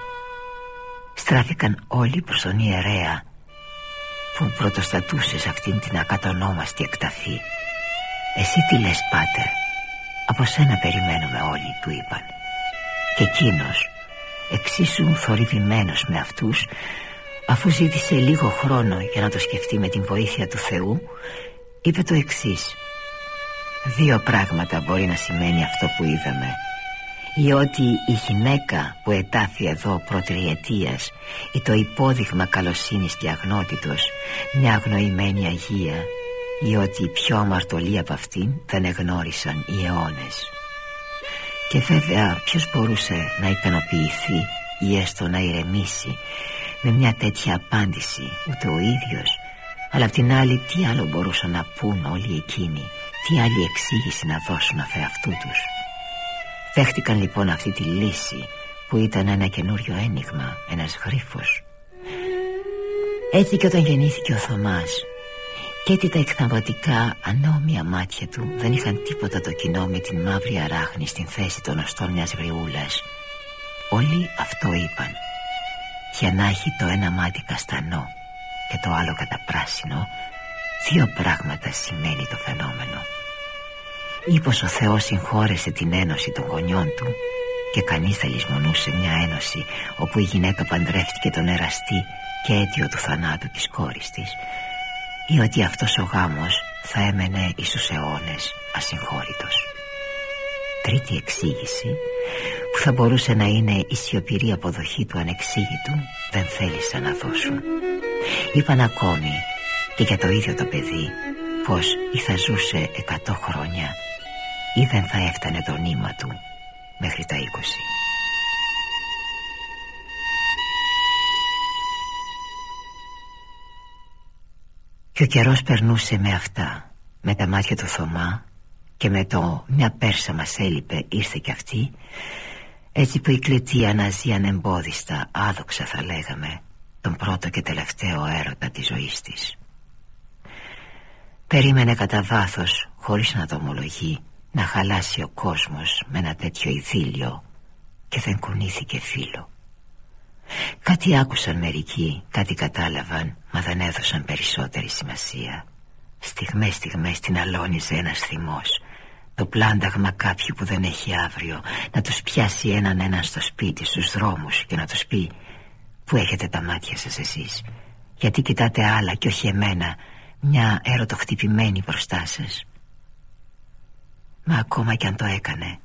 Στράφηκαν όλοι προς τον ιερέα Που πρωτοστατούσες σε αυτήν την ακατονόμαστη εκταφή. Εσύ τι λες πάτερ; Από σένα περιμένουμε όλοι του είπαν. Και εκείνος, εξίσου θορυβημένος με αυτούς Αφού ζήτησε λίγο χρόνο για να το σκεφτεί με την βοήθεια του Θεού Είπε το εξής. Δύο πράγματα μπορεί να σημαίνει αυτό που είδαμε ή ότι η γυναίκα που ετάθη εδώ προτριετίας ή το υπόδειγμα καλοσύνης και αγνότητος μια αγνοημένη Αγία ή ότι πιο αμαρτωλή από αυτήν δεν εγνώρισαν οι αιώνες. Και βέβαια ποιος μπορούσε να ικανοποιηθεί ή έστω να ηρεμήσει με μια τέτοια απάντηση ούτε ο ίδιος αλλά απ' την άλλη τι άλλο μπορούσαν να πούν όλοι εκείνοι τι άλλη εξήγηση να δώσουν αφ' αυτού τους; Δέχτηκαν λοιπόν αυτή τη λύση που ήταν ένα καινούριο ένιγμα, ένας γρίφος. Έτσι και όταν γεννήθηκε ο Θωμάς και έτσι τα εκθαυματικά ανώμια μάτια του δεν είχαν τίποτα το κοινό με την μαύρη αράχνη στην θέση των οστών μιας βρυούλας Όλοι αυτό είπαν. Για να έχει το ένα μάτι καστανό και το άλλο καταπράσινο Δύο πράγματα σημαίνει το φαινόμενο ή πως ο Θεός συγχώρεσε την ένωση των γονιών του και κανείς θα λησμονούσε μια ένωση όπου η γυναίκα παντρεύτηκε τον εραστή και αίτιο του θανάτου της κόρης της ή ότι αυτός ο γάμος θα έμενε εις τους αιώνες ασυγχώρητος. Τρίτη εξήγηση που θα μπορούσε να είναι η σιωπηρή αποδοχή του ανεξήγητου δεν θέλησαν να δώσουν. Είπαν ακόμη και για το ίδιο το παιδί πως ή θα ζούσε εκατό χρόνια ή δεν θα έφτανε το νήμα του μέχρι τα είκοσι. Και ο καιρός περνούσε με αυτά Με τα μάτια του Θωμά Και με το μια πέρσα μας έλειπε ήρθε κι αυτή Έτσι που η κλετή αναζεί ανεμπόδιστα Άδοξα θα λέγαμε Τον πρώτο και τελευταίο έρωτα της ζωής της Περίμενε κατά βάθος χωρίς να το ομολογεί να χαλάσει ο κόσμος με ένα τέτοιο ηθήλιο και δεν κουνήθηκε φίλο. Κάτι άκουσαν μερικοί, κάτι κατάλαβαν, μα δεν έδωσαν περισσότερη σημασία. Στιγμές στιγμές την αλώνιζε ένας θυμός Το πλάνταγμα κάποιου που δεν έχει αύριο Να τους πιάσει έναν έναν στο σπίτι, στους δρόμους Και να τους πει Πού έχετε τα μάτια σας εσείς; Γιατί κοιτάτε άλλα και όχι εμένα Μια ερωτοχτυπημένη μπροστά σας Μα ακόμα κι αν το έκανε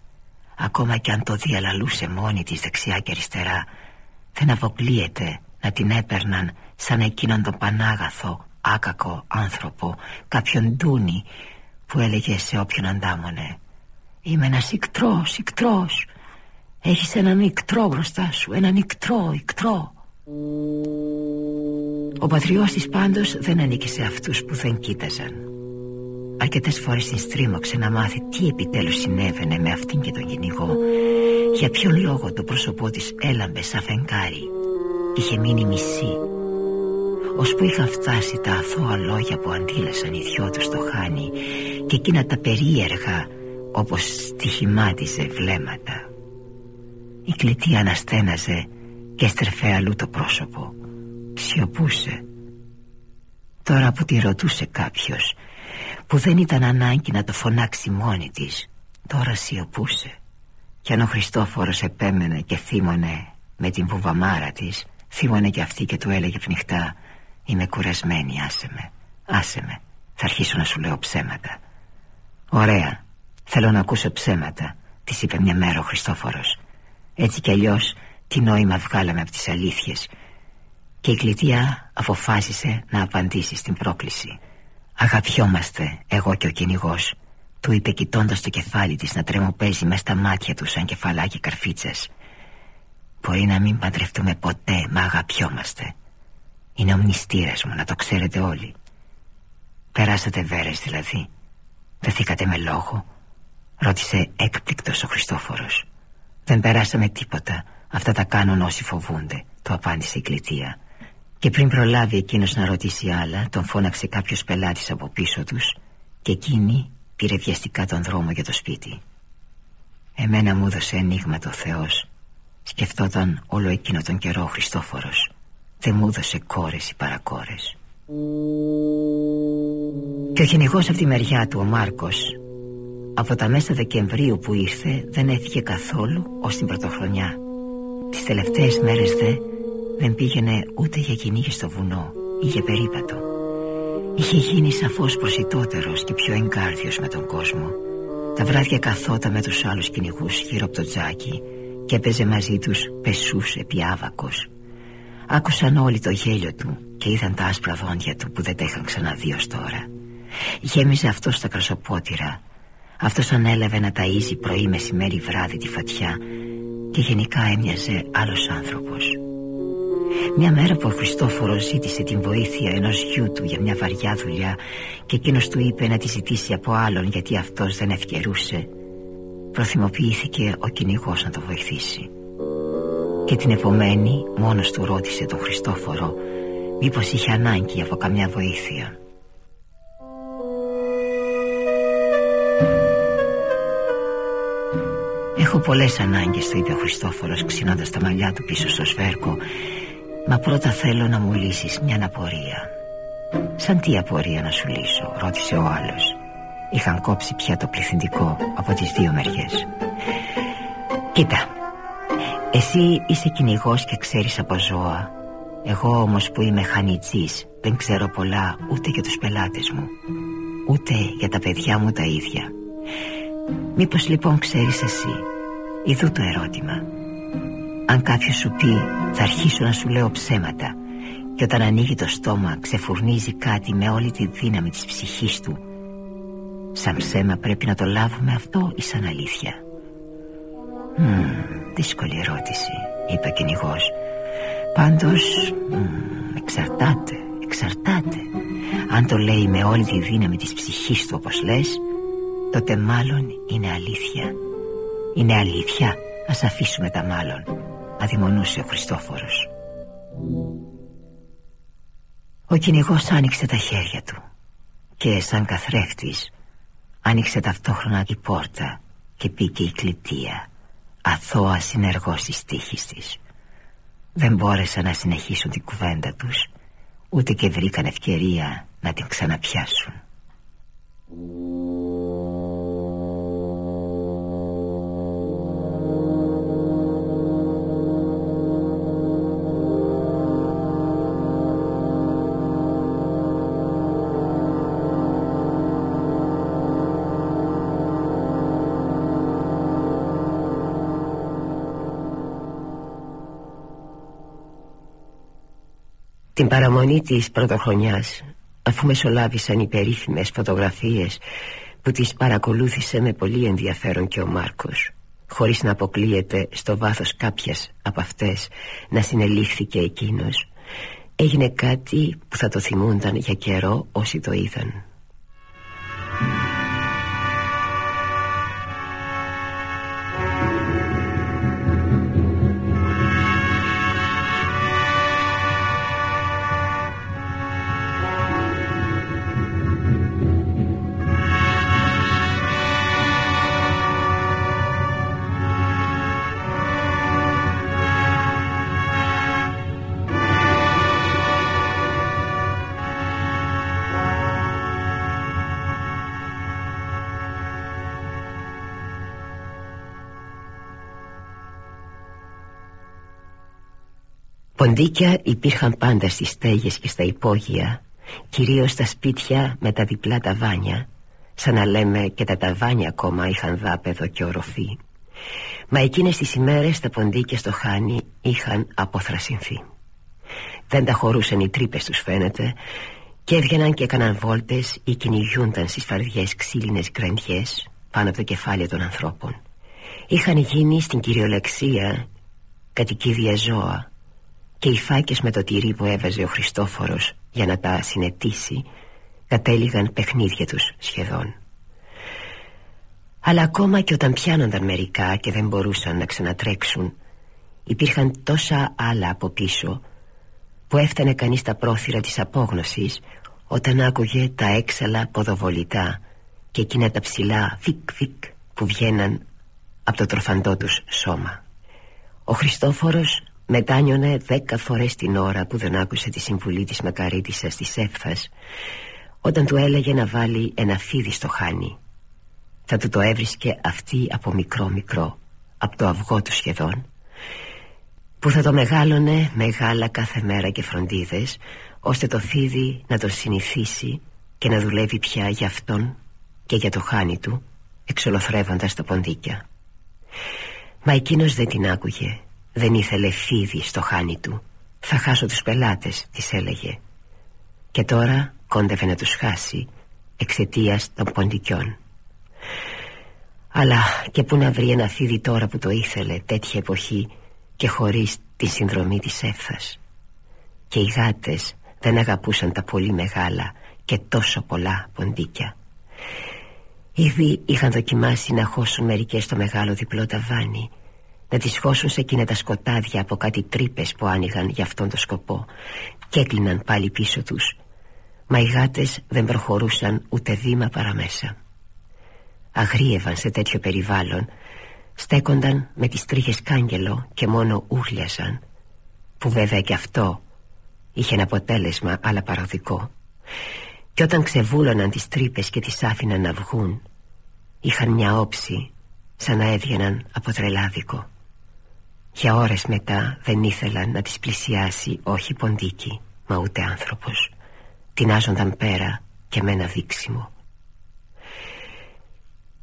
Ακόμα κι αν το διαλαλούσε μόνη της δεξιά και αριστερά Δεν αποκλείεται να την έπαιρναν σαν εκείνον τον πανάγαθο άκακο άνθρωπο Κάποιον ντούνι που έλεγε σε όποιον αντάμωνε Είμαι ένας ικτρός, ικτρός Έχεις έναν ικτρό μπροστά σου, έναν ικτρό, ικτρό Ο πατριός της πάντως δεν ανήκει σε αυτούς που δεν κοίταζαν Αρκετές φορές την στρίμωξε να μάθει τι επιτέλους συνέβαινε με αυτήν και τον κυνηγό. Για ποιον λόγο το πρόσωπό της έλαμπε σαν φεγγάρι. Είχε μείνει μισή. Που είχαν φτάσει τα αθώα λόγια που αντίλασαν οι δυο τους στο χάνι Και εκείνα τα περίεργα όπως στοιχημάτιζε βλέμματα. Η κλητή αναστέναζε και έστρεφε αλλού το πρόσωπο. Σιωπούσε. Τώρα που τη ρωτούσε κάποιος που δεν ήταν ανάγκη να το φωνάξει μόνη της Τώρα σιωπούσε. Κι αν ο Χριστόφορος επέμενε και θύμωνε με την βουβαμάρα της Θύμωνε κι αυτή και του έλεγε πνιχτά Είμαι κουρασμένη, άσε με, άσε με Θα αρχίσω να σου λέω ψέματα Ωραία, θέλω να ακούσω ψέματα Της είπε μια μέρα ο Χριστόφορος. Έτσι κι αλλιώς τι νόημα βγάλαμε από τις αλήθειες Και η κλητεία αποφάσισε να απαντήσει στην πρόκληση Αγαπιόμαστε εγώ και ο κυνηγός. Του είπε κοιτώντας το κεφάλι της να τρεμοπαίζει μέσα στα μάτια του σαν κεφαλάκι καρφίτσας Μπορεί να μην παντρευτούμε ποτέ Μα αγαπιόμαστε. Είναι ο μνηστήρας μου να το ξέρετε όλοι. Περάσατε βέρες δηλαδή. Δεθήκατε με λόγο Ρώτησε έκπληκτος ο Χριστόφορος. Δεν περάσαμε τίποτα. Αυτά τα κάνουν όσοι φοβούνται Το απάντησε η κλητεία Και πριν προλάβει εκείνος να ρωτήσει άλλα Τον φώναξε κάποιος πελάτης από πίσω τους Και εκείνη πήρε βιαστικά τον δρόμο για το σπίτι. Εμένα μου έδωσε ενίγμα το Θεός. Σκεφτόταν όλο εκείνο τον καιρό ο Χριστόφορος. Δεν μου έδωσε κόρες ή παρακόρες Και ο κυνηγός από τη μεριά του ο Μάρκος Από τα μέσα Δεκεμβρίου που ήρθε Δεν έφυγε καθόλου ως την πρωτοχρονιά. Τις τελευταίες μέρες δε Δεν πήγαινε ούτε για κυνήγη στο βουνό Ή για περίπατο Είχε γίνει σαφώς προσιτότερος και πιο εγκάρδιος με τον κόσμο Τα βράδια καθόταν με τους άλλους κυνηγούς γύρω από το τζάκι και έπαιζε μαζί τους πεσούς επί άβακος. Άκουσαν όλοι το γέλιο του και είδαν τα άσπρα δόντια του που δεν τα είχαν ξαναδεί ως τώρα. Γέμιζε αυτός στα κρασοπότηρα. Αυτός ανέλαβε να ταΐζει πρωί μεσημέρι βράδυ τη φωτιά και γενικά έμοιαζε άλλος άνθρωπος. Μια μέρα που ο Χριστόφορος ζήτησε την βοήθεια ενός γιού του για μια βαριά δουλειά και εκείνος του είπε να τη ζητήσει από άλλον γιατί αυτός δεν ευκαιρούσε προθυμοποιήθηκε ο κυνηγός να το βοηθήσει. Και την επομένη μόνος του ρώτησε τον Χριστόφορο μήπως είχε ανάγκη από καμιά βοήθεια. Έχω πολλές ανάγκες του είπε ο Χριστόφορος ξυνώντας τα μαλλιά του πίσω στο σβέρκο Μα πρώτα θέλω να μου λύσεις μια απορία. Σαν τι απορία να σου λύσω ρώτησε ο άλλος. Είχαν κόψει πια το πληθυντικό από τις δύο μεριές. Κοίτα Εσύ είσαι κυνηγός και ξέρεις από ζώα. Εγώ όμως που είμαι χανιτζής Δεν ξέρω πολλά ούτε για τους πελάτες μου Ούτε για τα παιδιά μου τα ίδια. Μήπως λοιπόν ξέρεις εσύ Ιδού το ερώτημα Αν κάποιος σου πει Θα αρχίσω να σου λέω ψέματα Και όταν ανοίγει το στόμα Ξεφουρνίζει κάτι με όλη τη δύναμη της ψυχής του Σαν ψέμα πρέπει να το λάβουμε αυτό ή σαν αλήθεια; Μ, Δύσκολη ερώτηση είπε κυνηγός. Πάντως Εξαρτάται Εξαρτάται. Αν το λέει με όλη τη δύναμη της ψυχής του όπως λες Τότε μάλλον είναι αλήθεια. Είναι αλήθεια. Ας αφήσουμε τα μάλλον Αδειμονούσε ο Χριστόφορος. Ο κυνηγός άνοιξε τα χέρια του Και σαν καθρέφτης Άνοιξε ταυτόχρονα η πόρτα και πήκε η κλητεία Αθώα συνεργός της τύχης της. Δεν μπόρεσαν να συνεχίσουν την κουβέντα τους Ούτε και βρήκαν ευκαιρία να την ξαναπιάσουν Την παραμονή της πρωτοχρονιάς Αφού μεσολάβησαν οι περίφημες φωτογραφίες Που τις παρακολούθησε με πολύ ενδιαφέρον και ο Μάρκος Χωρίς να αποκλείεται στο βάθος κάποιες από αυτές Να συνελήφθηκε εκείνος Έγινε κάτι που θα το θυμούνταν για καιρό όσοι το είδαν Ποντίκια υπήρχαν πάντα στις στέγες και στα υπόγεια Κυρίως στα σπίτια με τα διπλά ταβάνια Σαν να λέμε και τα ταβάνια ακόμα είχαν δάπεδο και οροφή Μα εκείνες τις ημέρες τα ποντίκια στο χάνι είχαν αποθρασινθεί Δεν τα χωρούσαν οι τρύπες τους φαίνεται Και έβγαιναν και έκαναν βόλτες ή κυνηγιούνταν στις φαρδιές ξύλινες γκραντιές Πάνω από το κεφάλι των ανθρώπων. Είχαν γίνει στην κυριολεξία κατοικίδια ζώα Και οι φάκες με το τυρί που έβαζε ο Χριστόφορος για να τα συνετίσει κατέληγαν παιχνίδια τους σχεδόν. Αλλά ακόμα και όταν πιάνονταν μερικά και δεν μπορούσαν να ξανατρέξουν υπήρχαν τόσα άλλα από πίσω που έφτανε κανείς τα πρόθυρα της απόγνωσης όταν άκουγε τα έξαλα ποδοβολητά και εκείνα τα ψηλά φικ φικ που βγαίναν από το τροφαντό τους σώμα. Ο Χριστόφορος μετάνιωνε δέκα φορές την ώρα που δεν άκουσε τη συμβουλή της Μακαρίτισσας της Εύθας όταν του έλεγε να βάλει ένα φίδι στο χάνι. Θα του το έβρισκε αυτή από μικρό μικρό από το αυγό του σχεδόν που θα το μεγάλωνε μεγάλα κάθε μέρα και φροντίδες ώστε το φίδι να το συνηθίσει και να δουλεύει πια για αυτόν και για το χάνι του εξολοθρεύοντας τα ποντίκια. Μα εκείνος δεν την άκουγε δεν ήθελε φίδι στο χάνι του. Θα χάσω τους πελάτες της έλεγε. Και τώρα κόντευε να τους χάσει Εξαιτίας των ποντικιών. Αλλά και που να βρει ένα φίδι τώρα που το ήθελε Τέτοια εποχή Και χωρίς τη συνδρομή της έφθας. Και οι γάτες δεν αγαπούσαν τα πολύ μεγάλα Και τόσο πολλά ποντίκια. Ήδη είχαν δοκιμάσει να χώσουν μερικές στο μεγάλο διπλό ταβάνι να τις χώσουν σε εκείνα τα σκοτάδια από κάτι τρύπες που άνοιγαν για αυτόν τον σκοπό και έκλειναν πάλι πίσω τους. Μα οι γάτες δεν προχωρούσαν ούτε βήμα παραμέσα. Αγρίευαν σε τέτοιο περιβάλλον στέκονταν με τις τρίχες κάγκελο και μόνο ούρλιαζαν που βέβαια και αυτό είχε ένα αποτέλεσμα αλλά παροδικό και όταν ξεβούλωναν τις τρύπες και τις άφηναν να βγουν είχαν μια όψη σαν να έβγαιναν από τρελάδικο για ώρες μετά δεν ήθελαν να τις πλησιάσει όχι ποντίκι Μα ούτε άνθρωπος. Τινάζονταν πέρα και με ένα δείξιμο.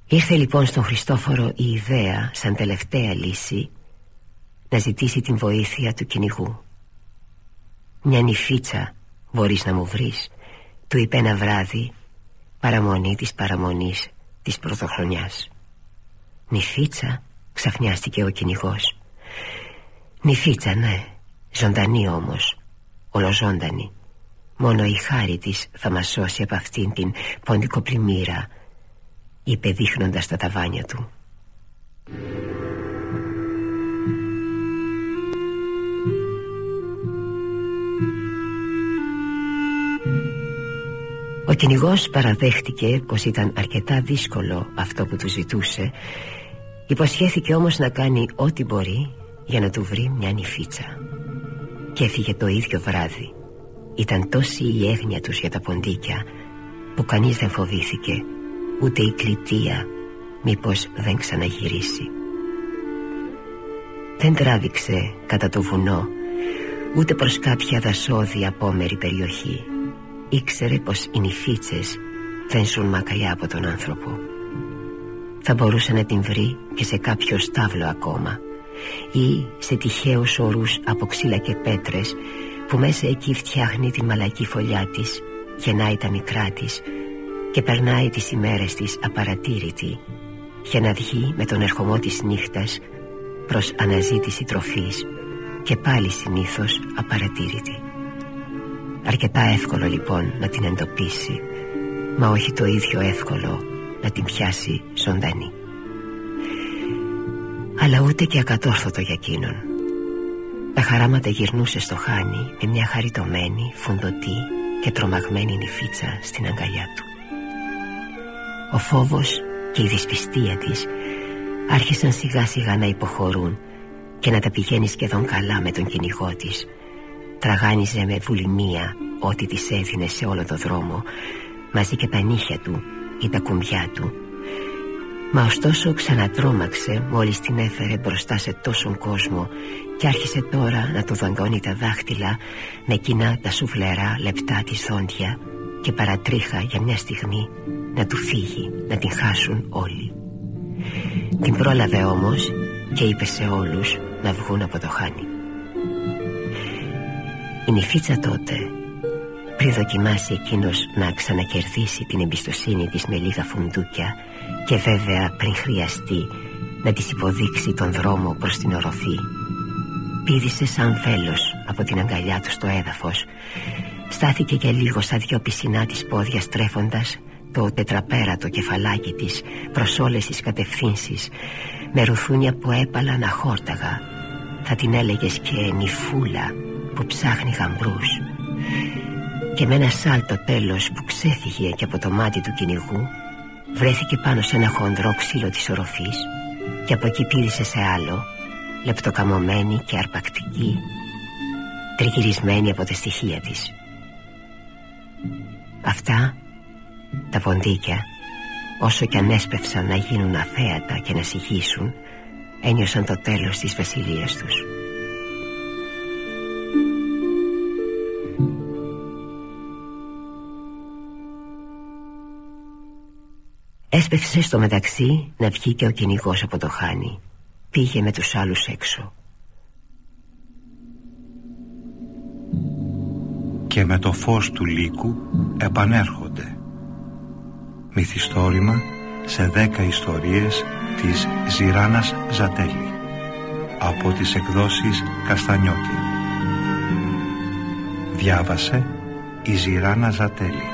Ήρθε λοιπόν στον Χριστόφορο η ιδέα σαν τελευταία λύση Να ζητήσει την βοήθεια του κυνηγού. Μια νυφίτσα μπορείς να μου βρεις Του είπε ένα βράδυ Παραμονή της παραμονής της πρωτοχρονιάς. Νυφίτσα ξαφνιάστηκε ο κυνηγός Νυφίτσα ναι Ζωντανή όμως Ολοζώντανη. Μόνο η χάρη της θα μας σώσει από αυτήν την ποντικοπλημμύρα Είπε δείχνοντας τα ταβάνια του. Ο κυνηγός παραδέχτηκε πως ήταν αρκετά δύσκολο αυτό που του ζητούσε. Υποσχέθηκε όμως να κάνει ό,τι μπορεί για να του βρει μια νυφίτσα. Και έφυγε το ίδιο βράδυ. Ήταν τόση η έγνοια τους για τα ποντίκια που κανείς δεν φοβήθηκε ούτε η κλητεία μήπως δεν ξαναγυρίσει. Δεν τράβηξε κατά το βουνό ούτε προς κάποια δασόδη απόμερη περιοχή. Ήξερε πως οι νυφίτσες δεν ζουν μακριά από τον άνθρωπο. Θα μπορούσε να την βρει και σε κάποιο στάβλο ακόμα ή σε τυχαίους ορούς από ξύλα και πέτρες που μέσα εκεί φτιάχνει τη μαλακή φωλιά της γεννάει τα μικρά της και περνάει τις ημέρες της απαρατήρητη για να βγει με τον ερχομό της νύχτας προς αναζήτηση τροφής και πάλι συνήθως απαρατήρητη. Αρκετά εύκολο λοιπόν να την εντοπίσει μα όχι το ίδιο εύκολο να την πιάσει ζωντανή αλλά ούτε και ακατόρθωτο για εκείνον. Τα χαράματα γυρνούσε στο χάνι με μια χαριτωμένη, φουντωτή και τρομαγμένη νυφίτσα στην αγκαλιά του. Ο φόβος και η δυσπιστία της άρχισαν σιγά σιγά να υποχωρούν και να τα πηγαίνει σχεδόν καλά με τον κυνηγό της. Τραγάνιζε με βουλημία ό,τι της έδινε σε όλο το δρόμο. Μαζί και τα νύχια του ή τα κουμπιά του Μα ωστόσο ξανατρόμαξε μόλις την έφερε μπροστά σε τόσον κόσμο και άρχισε τώρα να του δαγκώνει τα δάχτυλα με κοινά τα σουβλερά λεπτά της δόντια και παρατρίχα για μια στιγμή να του φύγει, να την χάσουν όλοι. Την πρόλαβε όμως και είπε σε όλους να βγουν από το χάνι. Η νηφίτσα τότε πριν δοκιμάσει εκείνος να ξανακερδίσει την εμπιστοσύνη της με λίγα φουντούκια και βέβαια πριν χρειαστεί να της υποδείξει τον δρόμο προς την οροφή. Πήδησε σαν βέλος από την αγκαλιά του στο έδαφος. Στάθηκε για λίγο στα δυο πισινά της πόδια στρέφοντας το τετραπέρατο κεφαλάκι της προς όλες τις κατευθύνσεις. Με ρουθούνια που έπαλα να χόρταγα θα την έλεγες και νυφούλα που ψάχνει γαμπρούς. Και με ένα σάλτο τέλος που ξέφυγε και από το μάτι του κυνηγού βρέθηκε πάνω σε ένα χοντρό ξύλο της οροφής και από εκεί πήδησε σε άλλο λεπτοκαμωμένη και αρπακτική τριγυρισμένη από τα στοιχεία της. Αυτά τα ποντίκια όσο κι αν έσπευσαν να γίνουν αθέατα και να συγχύσουν ένιωσαν το τέλος της βασιλείας τους Έσπευσε στο μεταξύ να βγει και ο κυνηγός από το χάνι. Πήγε με τους άλλους έξω. Και με το φως του λύκου επανέρχονται. Μυθιστόρημα σε δέκα ιστορίες της Ζηράνας Ζατέλη. Από τις εκδόσεις Καστανιώτη. Διάβασε η Ζηράνα Ζατέλη